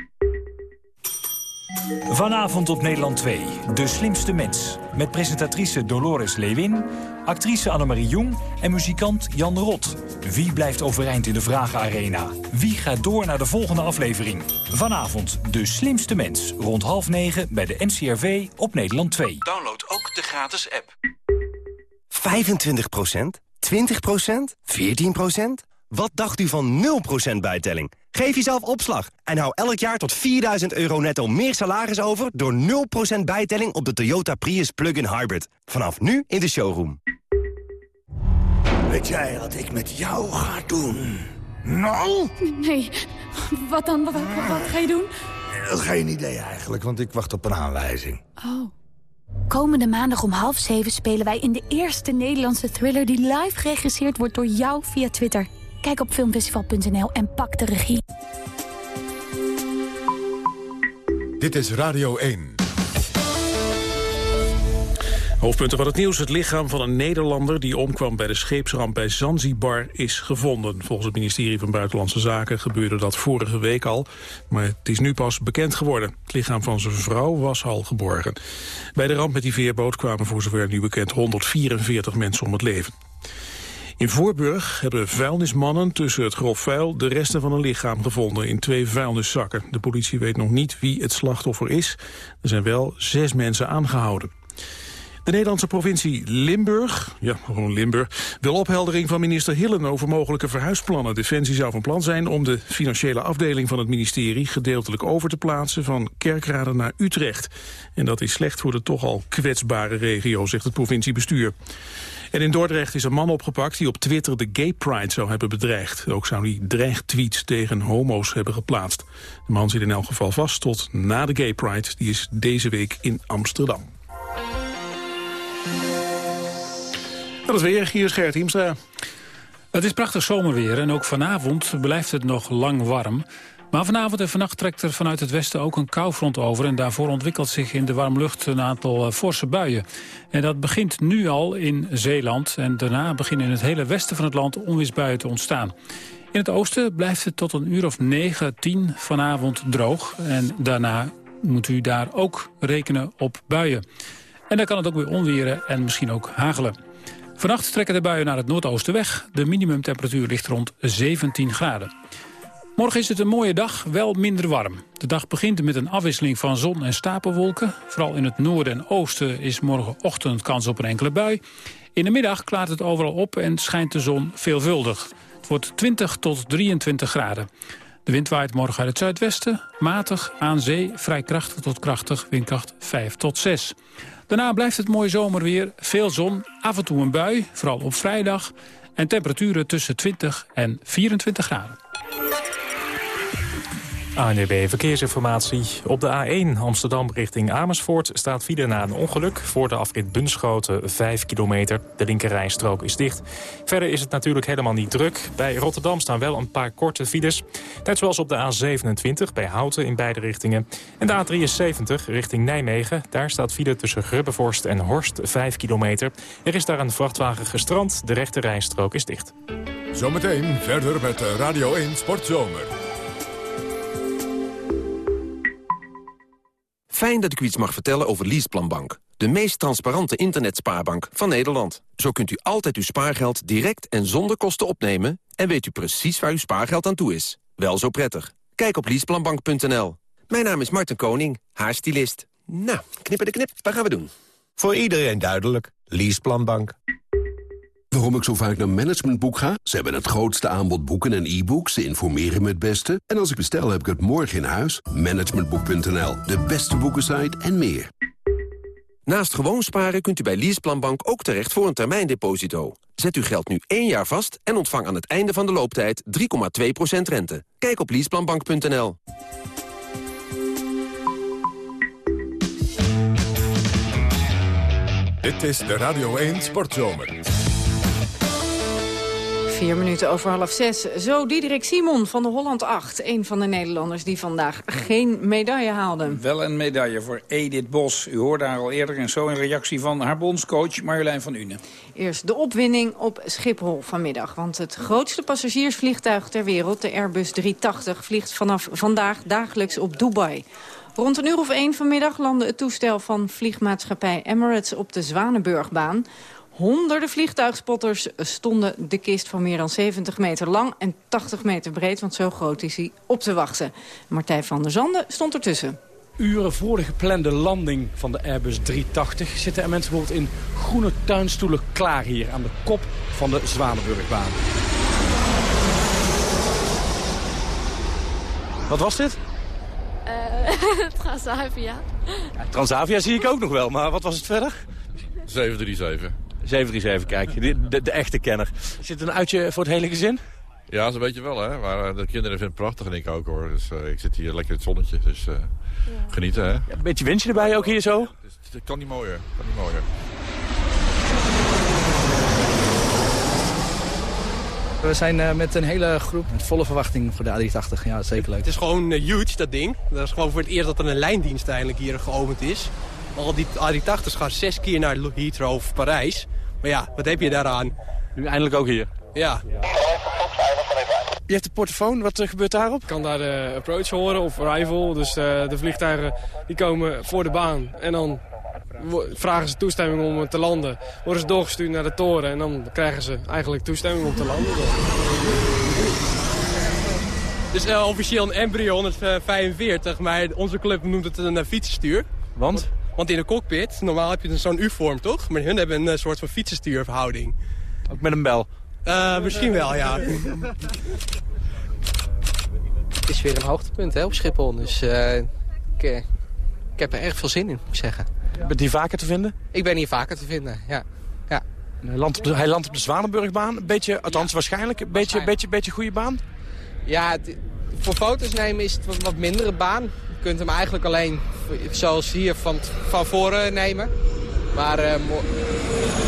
Vanavond op Nederland 2, De Slimste Mens. Met presentatrice Dolores Lewin, actrice Annemarie Jong en muzikant Jan de Rot. Wie blijft overeind in de Vragenarena? Wie gaat door naar de volgende aflevering? Vanavond De Slimste Mens, rond half negen bij de NCRV op Nederland 2. Download ook de gratis app. 25% 20% 14 Wat dacht u van 0% bijtelling? Geef jezelf opslag en hou elk jaar tot 4000 euro netto meer salaris over... door 0% bijtelling op de Toyota Prius Plug-in Hybrid. Vanaf nu in de showroom. Weet jij wat ik met jou ga doen? Nou? Nee, wat dan? Wat, wat, wat ga je doen? Eh, Geen idee eigenlijk, want ik wacht op een aanwijzing. Oh. Komende maandag om half zeven spelen wij in de eerste Nederlandse thriller... die live geregisseerd wordt door jou via Twitter. Kijk op filmfestival.nl en pak de regie. Dit is Radio 1. Hoofdpunten van het nieuws. Het lichaam van een Nederlander die omkwam bij de scheepsramp bij Zanzibar is gevonden. Volgens het ministerie van Buitenlandse Zaken gebeurde dat vorige week al. Maar het is nu pas bekend geworden. Het lichaam van zijn vrouw was al geborgen. Bij de ramp met die veerboot kwamen voor zover nu bekend 144 mensen om het leven. In Voorburg hebben vuilnismannen tussen het grof vuil de resten van een lichaam gevonden in twee vuilniszakken. De politie weet nog niet wie het slachtoffer is. Er zijn wel zes mensen aangehouden. De Nederlandse provincie Limburg, ja, gewoon Limburg, wil opheldering van minister Hillen over mogelijke verhuisplannen. Defensie zou van plan zijn om de financiële afdeling van het ministerie gedeeltelijk over te plaatsen van Kerkrade naar Utrecht. En dat is slecht voor de toch al kwetsbare regio, zegt het provinciebestuur. En in Dordrecht is een man opgepakt die op Twitter de Gay Pride zou hebben bedreigd. Ook zou hij dreigtweets tegen homo's hebben geplaatst. De man zit in elk geval vast tot na de Gay Pride. Die is deze week in Amsterdam. Dat is weer, hier is Hiemstra. Het is prachtig zomerweer en ook vanavond blijft het nog lang warm. Maar vanavond en vannacht trekt er vanuit het westen ook een koufront over... en daarvoor ontwikkelt zich in de warme lucht een aantal uh, forse buien. En dat begint nu al in Zeeland... en daarna beginnen in het hele westen van het land onweersbuien te ontstaan. In het oosten blijft het tot een uur of 9, 10 vanavond droog. En daarna moet u daar ook rekenen op buien. En dan kan het ook weer onweren en misschien ook hagelen. Vannacht trekken de buien naar het noordoosten weg. De minimumtemperatuur ligt rond 17 graden. Morgen is het een mooie dag, wel minder warm. De dag begint met een afwisseling van zon en stapelwolken. Vooral in het noorden en oosten is morgenochtend kans op een enkele bui. In de middag klaart het overal op en schijnt de zon veelvuldig. Het wordt 20 tot 23 graden. De wind waait morgen uit het zuidwesten. Matig, aan zee, vrij krachtig tot krachtig, windkracht 5 tot 6. Daarna blijft het mooi zomerweer, veel zon, af en toe een bui, vooral op vrijdag... en temperaturen tussen 20 en 24 graden. ANDB Verkeersinformatie. Op de A1 Amsterdam richting Amersfoort staat file na een ongeluk. Voor de afrit Bunschoten 5 kilometer. De linkerrijstrook is dicht. Verder is het natuurlijk helemaal niet druk. Bij Rotterdam staan wel een paar korte files. Net zoals op de A27 bij Houten in beide richtingen. En de A73 richting Nijmegen. Daar staat file tussen Grubbevorst en Horst 5 kilometer. Er is daar een vrachtwagen gestrand. De rechterrijstrook is dicht. Zometeen verder met Radio 1 Sportzomer. Fijn dat ik u iets mag vertellen over Leaseplanbank. De meest transparante internetspaarbank van Nederland. Zo kunt u altijd uw spaargeld direct en zonder kosten opnemen... en weet u precies waar uw spaargeld aan toe is. Wel zo prettig. Kijk op leaseplanbank.nl. Mijn naam is Martin Koning, haar stylist. Nou, knippen de knip, wat gaan we doen? Voor iedereen duidelijk. Leaseplanbank. Waarom ik zo vaak naar Managementboek ga? Ze hebben het grootste aanbod boeken en e-books. Ze informeren me het beste. En als ik bestel, heb ik het morgen in huis. Managementboek.nl, de beste boekensite en meer. Naast gewoon sparen kunt u bij Leaseplanbank ook terecht voor een termijndeposito. Zet uw geld nu één jaar vast en ontvang aan het einde van de looptijd 3,2% rente. Kijk op leaseplanbank.nl. Dit is de Radio 1 Sportzomer. Vier minuten over half zes. Zo Diederik Simon van de Holland 8. Een van de Nederlanders die vandaag geen medaille haalden. Wel een medaille voor Edith Bos. U hoorde haar al eerder en zo een reactie van haar bondscoach Marjolein van Une. Eerst de opwinning op Schiphol vanmiddag. Want het grootste passagiersvliegtuig ter wereld, de Airbus 380... vliegt vanaf vandaag dagelijks op Dubai. Rond een uur of één vanmiddag landde het toestel van vliegmaatschappij Emirates op de Zwanenburgbaan. Honderden vliegtuigspotters stonden de kist van meer dan 70 meter lang en 80 meter breed, want zo groot is hij, op te wachten. Martijn van der Zanden stond ertussen. Uren voor de geplande landing van de Airbus 380 zitten er mensen bijvoorbeeld in groene tuinstoelen klaar hier aan de kop van de Zwanenburgbaan. Wat was dit? Uh, [laughs] Transavia. Ja, Transavia zie ik ook nog wel, maar wat was het verder? 737. 737, kijk. De, de, de echte kenner. Is dit een uitje voor het hele gezin? Ja, een beetje wel, hè. Maar uh, de kinderen vinden het prachtig en ik ook, hoor. Dus uh, ik zit hier lekker in het zonnetje, dus uh, ja. genieten, hè. Ja, een beetje windje erbij ook hier zo? Het, het kan niet mooier, kan niet mooier. We zijn met een hele groep met volle verwachting voor de A380. Ja, zeker leuk. Het is gewoon huge, dat ding. Dat is gewoon voor het eerst dat er een lijndienst eigenlijk hier geopend is. Al die A380's gaan zes keer naar Heathrow of Parijs. Maar ja, wat heb je daaraan? Nu eindelijk ook hier. Ja. Je hebt de portofoon, wat uh, gebeurt daarop? Ik kan daar de approach horen of arrival. Dus uh, de vliegtuigen die komen voor de baan. En dan vragen ze toestemming om te landen. Worden ze doorgestuurd naar de toren en dan krijgen ze eigenlijk toestemming om te landen. Dus uh, officieel een embryo 145, maar onze club noemt het een fietsenstuur. Want? Want in de cockpit, normaal heb je zo'n U-vorm toch? Maar hun hebben een soort van fietsenstuurverhouding. Ook met een bel? Uh, misschien wel, ja. Het is weer een hoogtepunt hè, op Schiphol, dus uh, ik, ik, heb er erg veel zin in, moet ik zeggen. Ben je hier vaker te vinden? Ik ben hier vaker te vinden, ja. ja. Hij, landt op de, hij landt op de Zwanenburgbaan, een beetje, althans ja, waarschijnlijk, een beetje, beetje, beetje goede baan? Ja, het, voor foto's nemen is het wat, wat mindere baan. Je kunt hem eigenlijk alleen, zoals hier, van, van voren nemen. Maar uh,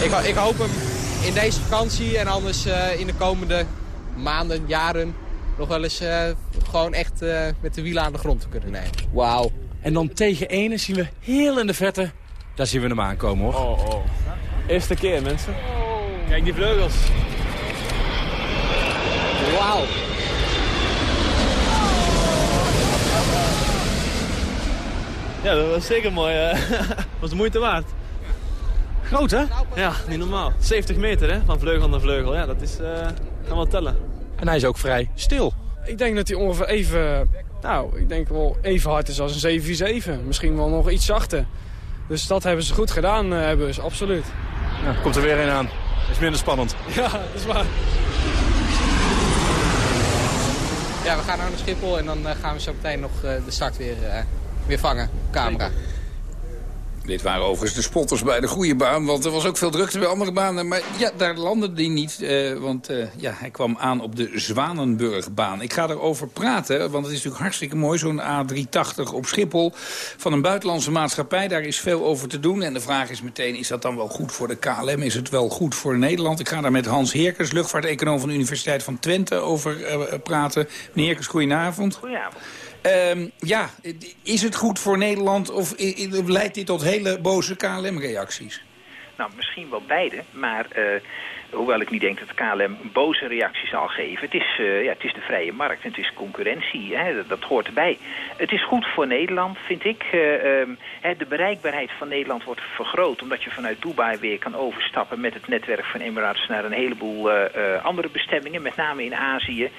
ik, ik hoop hem in deze vakantie en anders uh, in de komende maanden, jaren... nog wel eens uh, gewoon echt uh, met de wielen aan de grond te kunnen nemen. Wauw. En dan tegen ene zien we heel in de verte... daar zien we hem aankomen, hoor. Oh, oh. Eerste keer, mensen. Oh. Kijk die vleugels. Wauw. Ja, dat was zeker mooi. Dat [laughs] was de moeite waard. Groot, hè? Ja, niet normaal. 70 meter, hè, van vleugel naar vleugel. Ja, dat is, uh, gaan we tellen. En hij is ook vrij stil. Ik denk dat hij ongeveer even, nou, ik denk wel even hard is als een 747. Misschien wel nog iets zachter. Dus dat hebben ze goed gedaan, uh, hebben ze, absoluut. Ja, komt er weer een aan. Is minder spannend. [laughs] Ja, dat is waar. Ja, we gaan nou naar Schiphol en dan gaan we zo meteen nog de start weer, weer vangen. Camera. Dit waren overigens de spotters bij de goede baan, want er was ook veel drukte bij andere banen. Maar ja, daar landde die niet, uh, want uh, ja, hij kwam aan op de Zwanenburgbaan. Ik ga erover praten, want het is natuurlijk hartstikke mooi, zo'n A380 op Schiphol van een buitenlandse maatschappij. Daar is veel over te doen en de vraag is meteen, is dat dan wel goed voor de KLM? Is het wel goed voor Nederland? Ik ga daar met Hans Heerkers, luchtvaarteconoom van de Universiteit van Twente, over uh, praten. Meneer Heerkers, goedenavond. Goedenavond. Um, ja, is het goed voor Nederland of leidt dit tot hele boze KLM-reacties? Nou, misschien wel beide, maar uh, hoewel ik niet denk dat KLM een boze reactie zal geven. Het is, uh, ja, het is de vrije markt en het is concurrentie, hè, dat, hoort erbij. Het is goed voor Nederland, vind ik. Uh, um, de bereikbaarheid van Nederland wordt vergroot... omdat je vanuit Dubai weer kan overstappen met het netwerk van Emirates... naar een heleboel andere bestemmingen, met name in Azië.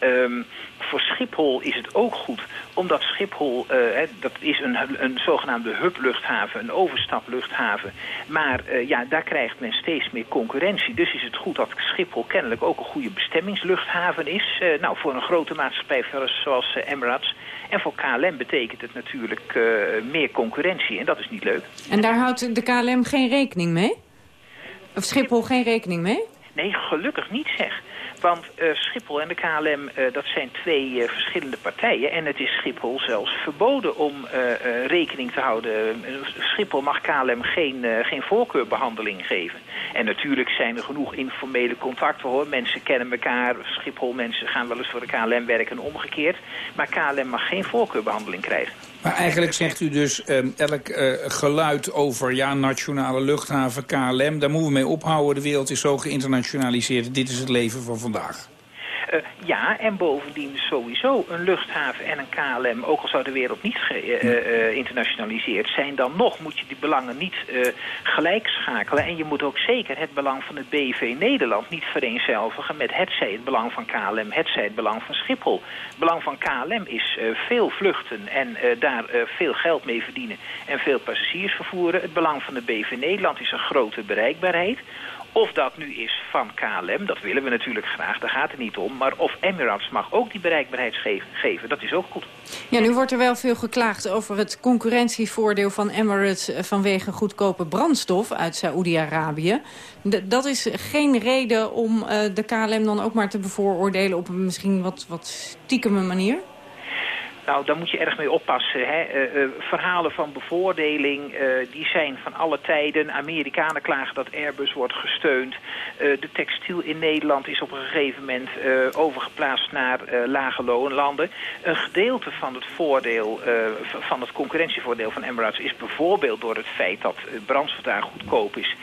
Um, voor Schiphol is het ook goed, omdat Schiphol, hè, dat is een, een zogenaamde hubluchthaven, een overstapluchthaven. Maar ja, daar krijgt men steeds meer concurrentie. Dus is het goed dat Schiphol kennelijk ook een goede bestemmingsluchthaven is. Uh, nou, voor een grote maatschappij zoals Emirates. En voor KLM betekent het natuurlijk meer concurrentie en dat is niet leuk. En daar houdt de KLM geen rekening mee? Of Schiphol geen rekening mee? Nee, gelukkig niet zeg. Want uh, Schiphol en de KLM, uh, dat zijn twee uh, verschillende partijen. En het is Schiphol zelfs verboden om rekening te houden. Schiphol mag KLM geen, geen voorkeurbehandeling geven. En natuurlijk zijn er genoeg informele contacten hoor. Mensen kennen elkaar. Schiphol mensen gaan wel eens voor de KLM werken en omgekeerd. Maar KLM mag geen voorkeurbehandeling krijgen. Maar eigenlijk zegt u dus um, elk uh, geluid over ja, nationale luchthaven, KLM... daar moeten we mee ophouden. De wereld is zo geïnternationaliseerd. Dit is het leven van vandaag. Uh, ja, en bovendien sowieso een luchthaven en een KLM, ook al zou de wereld niet geïnternationaliseerd uh, uh, zijn, dan nog moet je die belangen niet gelijk schakelen. En je moet ook zeker het belang van het BV Nederland niet vereenzelvigen met hetzij het belang van KLM, hetzij het belang van Schiphol. Het belang van KLM is veel vluchten en daar veel geld mee verdienen en veel passagiers vervoeren. Het belang van de BV Nederland is een grote bereikbaarheid. Of dat nu is van KLM, dat willen we natuurlijk graag, daar gaat het niet om. Maar of Emirates mag ook die bereikbaarheid geven, dat is ook goed. Ja, nu wordt er wel veel geklaagd over het concurrentievoordeel van Emirates... vanwege goedkope brandstof uit Saoedi-Arabië. Dat is geen reden om uh, de KLM dan ook maar te bevooroordelen... op een misschien wat, wat stiekeme manier? Nou, daar moet je erg mee oppassen. Hè? Uh, uh, verhalen van bevoordeling, uh, die zijn van alle tijden. Amerikanen klagen dat Airbus wordt gesteund. de textiel in Nederland is op een gegeven moment overgeplaatst naar lage loonlanden. Een gedeelte van het voordeel, van het concurrentievoordeel van Emirates is bijvoorbeeld door het feit dat brandstof daar goedkoop is.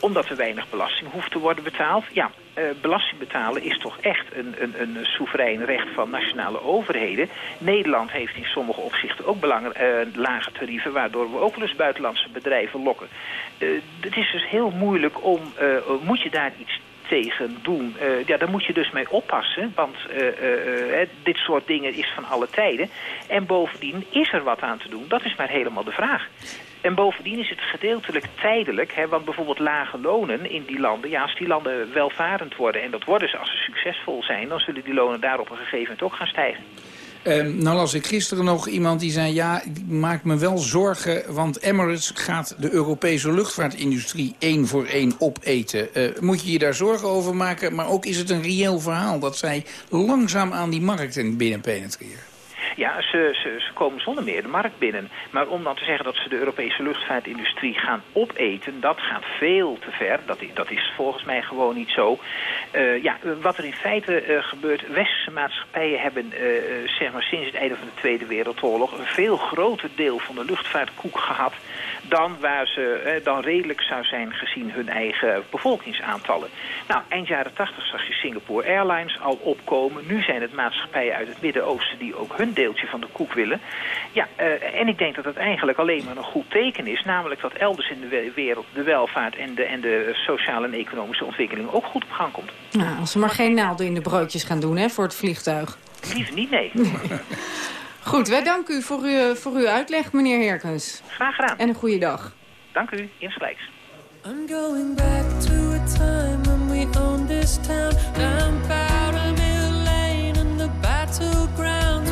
omdat er weinig belasting hoeft te worden betaald. Ja, uh, belasting betalen is toch echt een, een, een soeverein recht van nationale overheden. Nederland heeft in sommige opzichten ook belang, uh, lage tarieven... waardoor we ook dus buitenlandse bedrijven lokken. Uh, het is dus heel moeilijk om... moet je daar iets tegen doen. Ja, daar moet je dus mee oppassen, want dit soort dingen is van alle tijden. En bovendien is er wat aan te doen, dat is maar helemaal de vraag. En bovendien is het gedeeltelijk tijdelijk, hè, want bijvoorbeeld lage lonen in die landen, ja, als die landen welvarend worden, en dat worden ze als ze succesvol zijn, dan zullen die lonen daar op een gegeven moment ook gaan stijgen. Um, nou las ik gisteren nog iemand die zei... ja, ik maak me wel zorgen, want Emirates gaat de Europese luchtvaartindustrie één voor één opeten. Uh, moet je je daar zorgen over maken, maar ook is het een reëel verhaal... dat zij langzaam aan die markten binnen penetreren? Ja, ze, ze, komen zonder meer de markt binnen. Maar om dan te zeggen dat ze de Europese luchtvaartindustrie gaan opeten... dat gaat veel te ver. Dat, dat is volgens mij gewoon niet zo. Uh, ja, wat er in feite uh, gebeurt... westerse maatschappijen hebben zeg maar sinds het einde van de Tweede Wereldoorlog... een veel groter deel van de luchtvaartkoek gehad... dan waar ze dan redelijk zou zijn gezien hun eigen bevolkingsaantallen. Nou, eind jaren 80 zag je Singapore Airlines al opkomen. Nu zijn het maatschappijen uit het Midden-Oosten die ook hun deeltje van de koek willen. Ja, uh, en ik denk dat het eigenlijk alleen maar een goed teken is. Namelijk dat elders in de wereld de welvaart en de, en de sociale en economische ontwikkeling ook goed op gang komt. Nou, als ze maar geen naalden in de broodjes gaan doen hè, voor het vliegtuig. Liever niet, nee. [laughs] Goed, wij danken u voor, uw, voor uw uitleg, meneer Herkens. Graag gedaan. En een goede dag. Dank u, insgelijks. I'm going back to a time when we owned this town down Powder Mill Lane and the battlegrounds.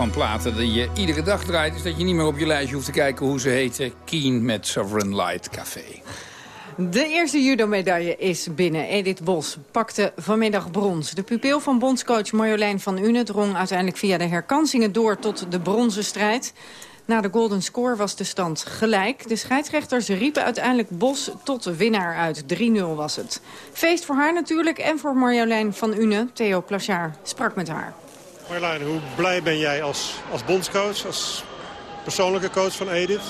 van platen die je iedere dag draait... is dat je niet meer op je lijstje hoeft te kijken hoe ze heten. Keen met Sovereign Light Café. De eerste judo-medaille is binnen. Edith Bos pakte vanmiddag brons. De pupil van bondscoach Marjolein van Une drong uiteindelijk via de herkansingen door tot de bronzen strijd. Na de golden score was de stand gelijk. De scheidsrechters riepen uiteindelijk Bos tot winnaar uit. 3-0 was het. Feest voor haar natuurlijk en voor Marjolein van Une. Theo Plachard sprak met haar. Marjolein, hoe blij ben jij als, als bondscoach, als persoonlijke coach van Edith?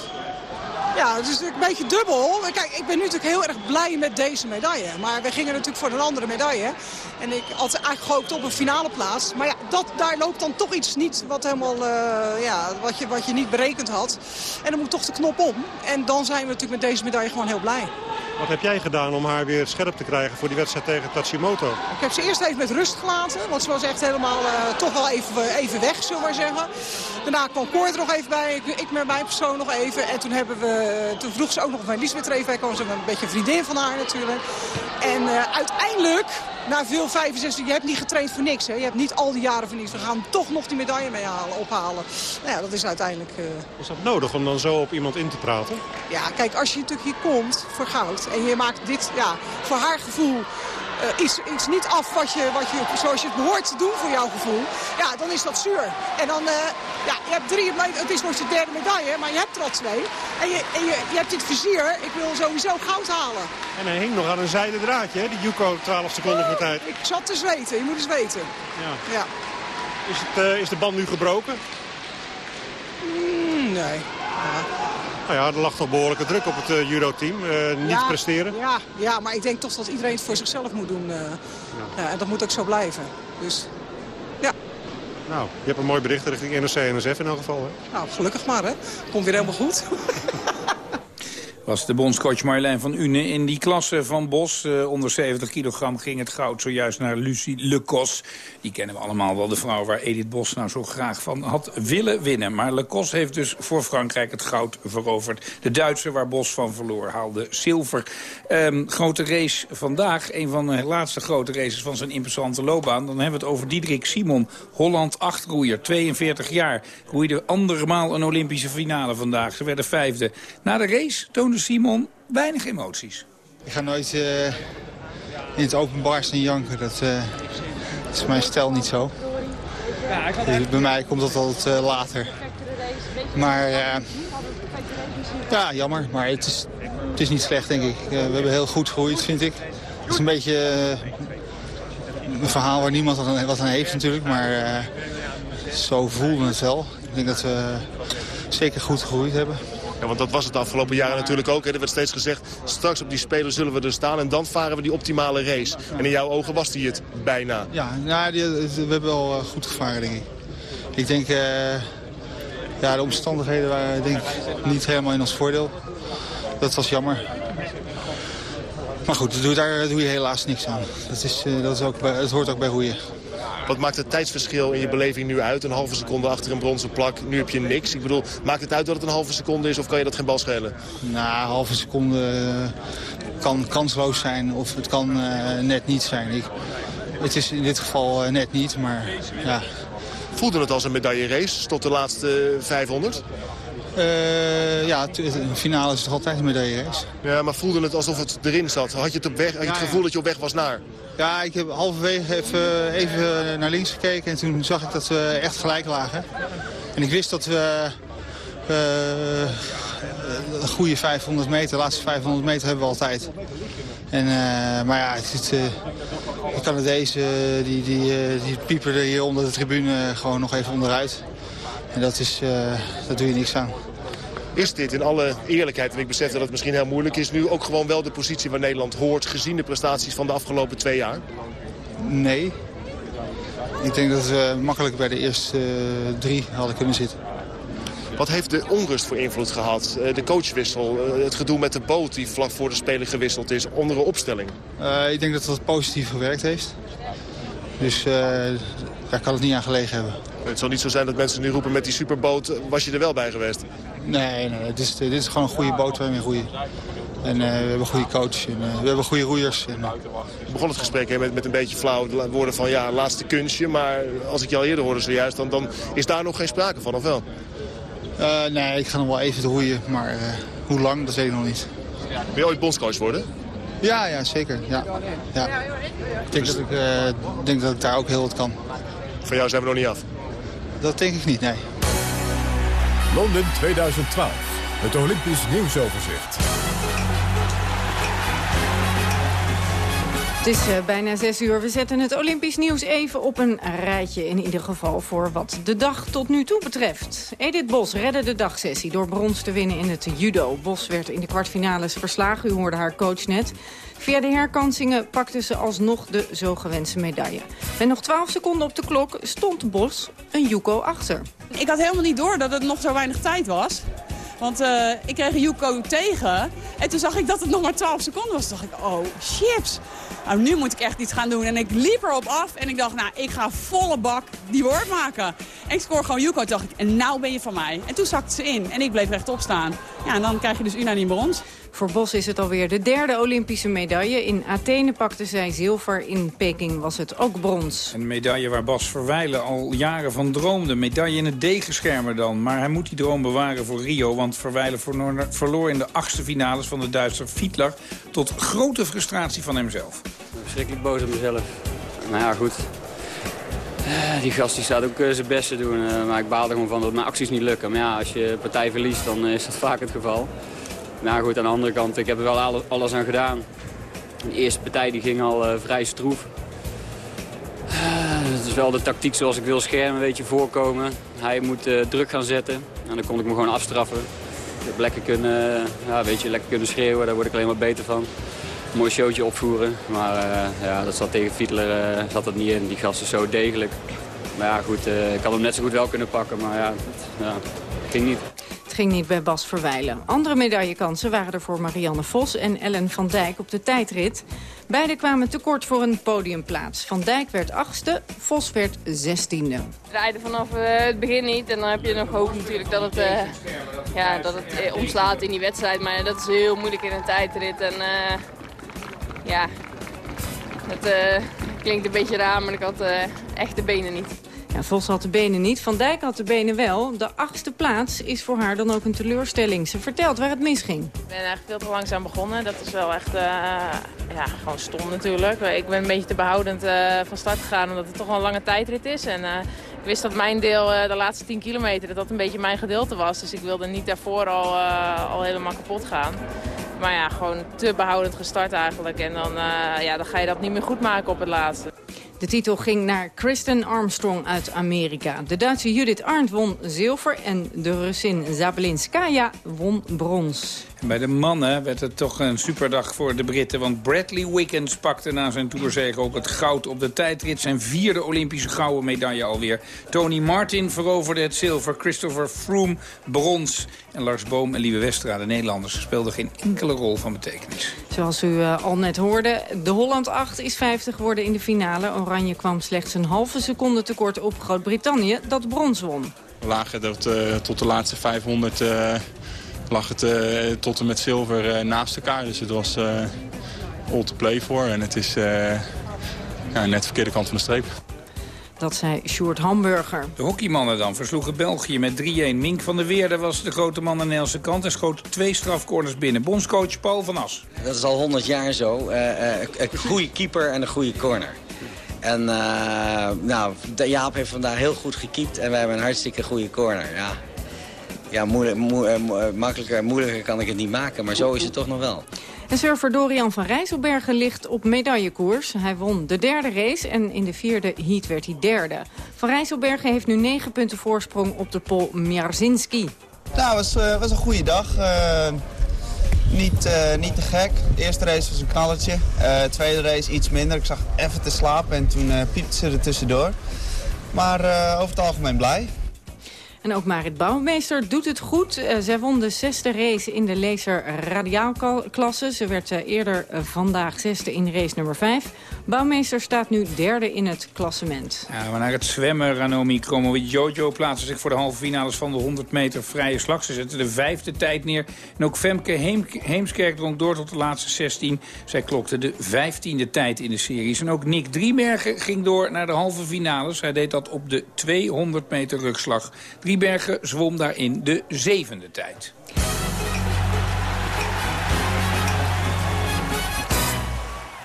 Ja, het is natuurlijk een beetje dubbel. Kijk, ik ben nu natuurlijk heel erg blij met deze medaille. Maar we gingen natuurlijk voor een andere medaille. En ik had eigenlijk gehoopt op een finale plaats. Maar ja, dat, daar loopt dan toch iets niet wat, helemaal, eh, ja, wat, je, wat je niet berekend had. En dan moet toch de knop om. En dan zijn we natuurlijk met deze medaille gewoon heel blij. Wat heb jij gedaan om haar weer scherp te krijgen voor die wedstrijd tegen Tachimoto? Ik heb ze eerst even met rust gelaten. Want ze was echt helemaal uh, toch wel even, even weg, zullen we maar zeggen. Daarna kwam Koort er nog even bij. Ik, ik met mijn persoon nog even. En toen, hebben we, toen vroeg ze ook nog of mijn Lisbeth er even bij kwam. Ze een beetje vriendin van haar natuurlijk. En uiteindelijk, na veel 65, je hebt niet getraind voor niks. Hè? Je hebt niet al die jaren voor niks. We gaan toch nog die medaille mee halen, ophalen. Nou ja, dat is uiteindelijk... Uh... Is dat nodig om dan zo op iemand in te praten? Ja, kijk, als je natuurlijk hier komt voor goud. En je maakt dit, ja, voor haar gevoel uh, iets, iets niet af wat je, wat je, zoals je het behoort te doen voor jouw gevoel. Ja, dan is dat zuur. En dan, uh, ja, je hebt drie, het is nog je derde medaille, maar je hebt er al twee. En je, en je, je hebt dit vizier, ik wil sowieso goud halen. En hij hing nog aan een zijde draadje, hè, die Yuko 12 seconden voor tijd. Ik zat te zweten, je moet eens weten. Ja. ja. Is, het, uh, is de band nu gebroken? Mm, nee. Ja. Nou ja, er lag toch behoorlijke druk op het uh, judo-team. Uh, niet ja, presteren. Ja, ja, maar ik denk toch dat iedereen het voor zichzelf moet doen. Ja. ja. en dat moet ook zo blijven. Dus, ja. Nou, je hebt een mooi bericht richting NRC en NSF in elk geval. Hè? Nou, gelukkig maar, hè. Komt weer helemaal goed. [laughs] was de bondscoach Marjolein van Une. In die klasse van Bos, uh, onder 70 kilogram, ging het goud zojuist naar Lucie Lecos. Die kennen we allemaal wel, de vrouw waar Edith Bos nou zo graag van had willen winnen. Maar Lecos heeft dus voor Frankrijk het goud veroverd. De Duitser waar Bos van verloor haalde zilver. Um, grote race vandaag, een van de laatste grote races van zijn imposante loopbaan. Dan hebben we het over Diederik Simon, Holland achtroeier, 42 jaar. Roeide andermaal een Olympische finale vandaag. Ze werden vijfde. Na de race toonde Simon weinig emoties. Ik ga nooit uh, in het openbaar staan janken. Dat, uh, is mijn stijl niet zo. Dus bij mij komt dat altijd uh, later. Maar ja, jammer. Maar het is, het is niet slecht, denk ik. we hebben heel goed gegroeid, vind ik. Het is een beetje een verhaal waar niemand wat aan heeft natuurlijk. Maar zo voelen we het wel. Ik denk dat we zeker goed gegroeid hebben. Want dat was het de afgelopen jaren natuurlijk ook. Hè. Er werd steeds gezegd, straks op die Spelen zullen we er staan... en dan varen we die optimale race. En in jouw ogen was die het bijna. Ja, nou, we hebben wel uh, goed gevaren, denk ik. Denk, uh, ja, de omstandigheden waren denk ik, niet helemaal in ons voordeel. Dat was jammer. Maar goed, daar doe je helaas niks aan. Dat, is, uh, dat, is ook dat hoort ook bij roeien. Wat maakt het tijdsverschil in je beleving nu uit? Een halve seconde achter een bronzen plak, nu heb je niks. Ik bedoel, maakt het uit dat het een halve seconde is of kan je dat geen bal schelen? Nou, een halve seconde kan kansloos zijn of het kan uh, net niet zijn. Ik, het is in dit geval uh, net niet, maar ja. Voelde het als een medaillerace tot de laatste 500? Uh, ja, een finale is toch altijd een medaillerace. Ja, maar voelde het alsof het erin zat? Had je het, op weg, had je het gevoel ja. dat je op weg was naar? Ja, ik heb halverwege even, even naar links gekeken en toen zag ik dat we echt gelijk lagen. En ik wist dat we uh, een goede 500 meter, de laatste 500 meter hebben we altijd. En, uh, maar ja, het, het, uh, de Canadezen die, die, die pieperen hier onder de tribune gewoon nog even onderuit. En dat, is, dat doe je niks aan. Is dit in alle eerlijkheid, en ik besef dat het misschien heel moeilijk is... nu ook gewoon wel de positie waar Nederland hoort... gezien de prestaties van de afgelopen twee jaar? Nee. Ik denk dat we makkelijk bij de eerste uh, drie hadden kunnen zitten. Wat heeft de onrust voor invloed gehad? De coachwissel, het gedoe met de boot die vlak voor de Spelen gewisseld is, onder een opstelling? Uh, ik denk dat dat positief gewerkt heeft. Dus uh, daar kan het niet aan gelegen hebben. Het zal niet zo zijn dat mensen nu roepen met die superboot, was je er wel bij geweest? Nee, nee dit, is, dit is gewoon een goede boot waar we mee groeien. En we hebben een goede coach en we hebben goede roeiers. En, Je begon het gesprek hè, met, met een beetje flauw woorden van ja, laatste kunstje. Maar als ik je al eerder hoorde zojuist, dan, dan is daar nog geen sprake van, of wel? Nee, ik ga nog wel even roeien, maar hoe lang, dat weet ik nog niet. Wil je ooit bondscoach worden? Ja, ja zeker. Ja. Ja. Ik denk, dat ik, denk dat ik daar ook heel wat kan. Van jou zijn we nog niet af? Dat denk ik niet, nee. Londen 2012. Het Olympisch nieuwsoverzicht. Het is uh, bijna zes uur. We zetten het Olympisch nieuws even op een rijtje. In ieder geval voor wat de dag tot nu toe betreft. Edith Bos redde de dagsessie door brons te winnen in het judo. Bos werd in de kwartfinales verslagen. U hoorde haar coach net. Via de herkansingen pakte ze alsnog de zo gewenste medaille. Met nog 12 seconden op de klok stond Bos een Yuko achter. Ik had helemaal niet door dat het nog zo weinig tijd was. Want uh, ik kreeg Yuko tegen. En toen zag ik dat het nog maar 12 seconden was. Toen dacht ik, oh, chips. Nou, nu moet ik echt iets gaan doen. En ik liep erop af en ik dacht, nou, ik ga volle bak die woord maken. En ik scoor gewoon Yuko. Dacht ik, en nou ben je van mij. En toen zakte ze in en ik bleef rechtop staan. Ja, en dan krijg je dus unaniem brons. Voor Bos is het alweer de derde Olympische medaille. In Athene pakte zij zilver, in Peking was het ook brons. Een medaille waar Bas Verwijlen al jaren van droomde. Medaille in het degenschermer dan. Maar hij moet die droom bewaren voor Rio. Want Verwijlen verloor in de achtste finales van de Duitser Fiedler... tot grote frustratie van hemzelf. Verschrikkelijk boos op mezelf. Nou ja, goed. Die gast die staat ook zijn best te doen. Maar ik baal er gewoon van dat mijn acties niet lukken. Maar ja, als je partij verliest, dan is dat vaak het geval. Nou goed, aan de andere kant, ik heb er wel alles aan gedaan. De eerste partij die ging al uh, vrij stroef. Uh, het is wel de tactiek zoals ik wil schermen, weet je, voorkomen. Hij moet uh, druk gaan zetten. En dan kon ik me gewoon afstraffen. Ik heb lekker kunnen, ja, weet je, lekker kunnen schreeuwen, daar word ik alleen maar beter van. Een mooi showtje opvoeren. Maar ja, dat zat tegen Fiedler zat dat niet in. Die gast is zo degelijk. Maar ja, goed, ik had hem net zo goed wel kunnen pakken. Maar ja, het, ja, ging niet. Ging niet bij Bas Verwijlen. Andere medaillekansen waren er voor Marianne Vos en Ellen van Dijk op de tijdrit. Beiden kwamen tekort voor een podiumplaats. Van Dijk werd achtste, Vos werd zestiende. Rijden vanaf uh, het begin niet en dan heb je nog hoop natuurlijk dat het, uh, ja, dat het uh, omslaat in die wedstrijd. Maar dat is heel moeilijk in een tijdrit. En ja, het klinkt een beetje raar, maar ik had echt de benen niet. Ja, Vos had de benen niet, Van Dijk had de benen wel. De achtste plaats is voor haar dan ook een teleurstelling. Ze vertelt waar het misging. Ik ben eigenlijk veel te langzaam begonnen. Dat is wel echt uh, ja, gewoon stom natuurlijk. Ik ben een beetje te behoudend uh, van start gegaan omdat het toch een lange tijdrit is. En uh, ik wist dat mijn deel, de laatste 10 kilometer, dat dat een beetje mijn gedeelte was. Dus ik wilde niet daarvoor al, al helemaal kapot gaan. Maar ja, gewoon te behoudend gestart eigenlijk. En dan, ja, dan ga je dat niet meer goed maken op het laatste. De titel ging naar Kristen Armstrong uit Amerika. De Duitse Judith Arndt won zilver en de Russin Zabelinskaya won brons. Bij de mannen werd het toch een superdag voor de Britten. Want Bradley Wiggins pakte na zijn toerzege ook het goud op de tijdrit. Zijn vierde Olympische gouden medaille alweer. Tony Martin veroverde het zilver. Christopher Froome brons. En Lars Boom en Lieve Westra, de Nederlanders, speelden geen enkele rol van betekenis. Zoals u uh, al net hoorde, de Holland 8 is 50 geworden in de finale. Oranje kwam slechts een halve seconde tekort op Groot-Brittannië, dat brons won. We lagen dat, uh, tot de laatste 500 uh, lag het uh, tot en met zilver naast elkaar. Dus het was all to play voor. En het is ja, net de verkeerde kant van de streep. Dat zei Sjoerd Hamburger. De hockeymannen dan versloegen België met 3-1. Mink van der Weerde was de grote man aan de Nederlandse kant... en schoot twee strafcorners binnen. Bondscoach Paul van As. Dat is al 100 jaar zo. Uh, uh, een goede keeper en een goede corner. En uh, nou, Jaap heeft vandaag heel goed gekiept en wij hebben een hartstikke goede corner. Ja, ja moeilijk, mo makkelijker, moeilijker kan ik het niet maken, maar zo is het toch nog wel. En surfer Dorian van Rijsselbergen ligt op medaillekoers. Hij won de derde race en in de vierde heat werd hij derde. Van Rijsselbergen heeft nu negen punten voorsprong op de Pol Mjarzinski. Nou, het was, uh, was een goede dag. Uh, niet, uh, niet te gek. De eerste race was een knalletje. De tweede race iets minder. Ik zag even te slapen en toen piepte ze er tussendoor. Maar over het algemeen blij. En ook Marit Bouwmeester doet het goed. Uh, zij won de zesde race in de laser radiaalklasse. Ze werd uh, eerder uh, vandaag zesde in race nummer 5. Bouwmeester staat nu derde in het klassement. Ja, maar naar het zwemmen. Ranomi Kromowidjojo plaatsen zich voor de halve finales van de 100 meter vrije slag. Ze zetten de vijfde tijd neer. En ook Femke Heem Heemskerk drong door tot de laatste 16. Zij klokte de vijftiende tijd in de series. En ook Nick Driebergen ging door naar de halve finales. Hij deed dat op de 200 meter rugslag. Driebergen zwom daarin de zevende tijd.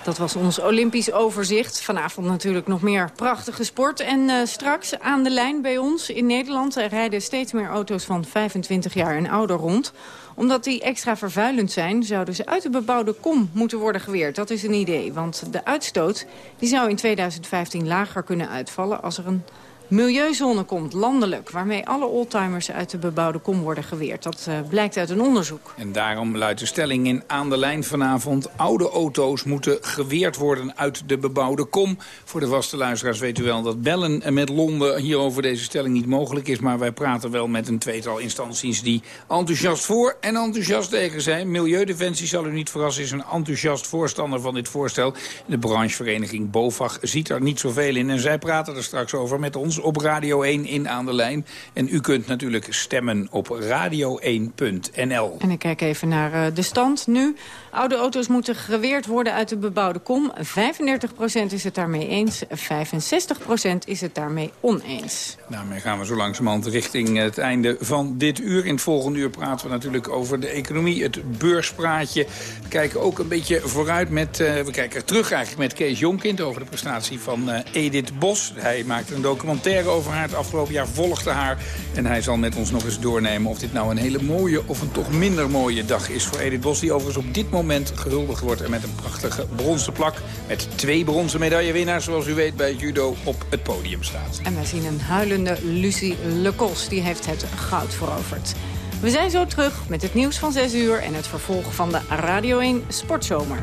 Dat was ons Olympisch overzicht. Vanavond natuurlijk nog meer prachtige sport. En uh, straks aan de lijn bij ons in Nederland rijden steeds meer auto's van 25 jaar en ouder rond omdat die extra vervuilend zijn, zouden ze uit de bebouwde kom moeten worden geweerd. Dat is een idee, want de uitstoot die zou in 2015 lager kunnen uitvallen... als er een milieuzone komt, landelijk... waarmee alle oldtimers uit de bebouwde kom worden geweerd. Dat uh, blijkt uit een onderzoek. En daarom luidt de stelling in Aan de Lijn vanavond... oude auto's moeten geweerd worden uit de bebouwde kom. Voor de vaste luisteraars weet u wel dat bellen met Londen... hierover deze stelling niet mogelijk is. Maar wij praten wel met een tweetal instanties... die enthousiast voor en enthousiast tegen zijn. Milieudefensie zal u niet verrassen, is een enthousiast voorstander van dit voorstel. De branchevereniging BOVAG ziet er niet zoveel in. En zij praten er straks over met ons op Radio 1 in Aan de Lijn. En u kunt natuurlijk stemmen op radio1.nl. En ik kijk even naar uh, de stand nu. Oude auto's moeten geweerd worden uit de bebouwde kom. 35% is het daarmee eens, 65% is het daarmee oneens. Daarmee gaan we zo langzamerhand richting het einde van dit uur. In het volgende uur praten we natuurlijk over de economie, het beurspraatje. We kijken ook een beetje vooruit met, uh, we kijken terug eigenlijk met Kees Jonkind... over de prestatie van uh, Edith Bos. Hij maakte een documentaire over haar het afgelopen jaar, volgde haar. En hij zal met ons nog eens doornemen of dit nou een hele mooie of een toch minder mooie dag is voor Edith Bos. Die overigens op dit moment gehuldigd wordt en met een prachtige bronzen plak. Met twee bronzen medaillewinnaars, zoals u weet, bij judo op het podium staat. En wij zien een huilende Lucie Lecos, die heeft het goud veroverd. We zijn zo terug met het nieuws van 6 uur en het vervolg van de Radio 1 Sportzomer.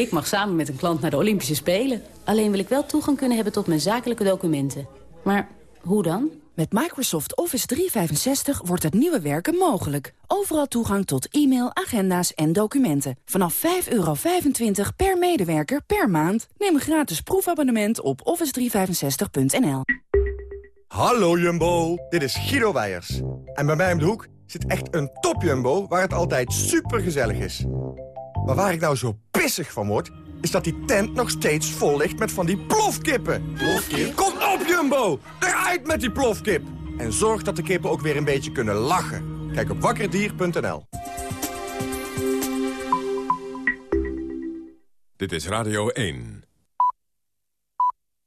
Ik mag samen met een klant naar de Olympische Spelen. Alleen wil ik wel toegang kunnen hebben tot mijn zakelijke documenten. Maar hoe dan? Met Microsoft Office 365 wordt het nieuwe werken mogelijk. Overal toegang tot e-mail, agenda's en documenten. Vanaf 5,25 per medewerker per maand. Neem een gratis proefabonnement op office365.nl. Hallo Jumbo, dit is Guido Wijers. En bij mij om de hoek zit echt een top Jumbo waar het altijd super gezellig is. Maar waar ik nou zo pissig van word, is dat die tent nog steeds vol ligt met van die plofkippen. Plofkip? Kom op Jumbo, eruit met die plofkip. En zorg dat de kippen ook weer een beetje kunnen lachen. Kijk op wakkerdier.nl. Dit is Radio 1.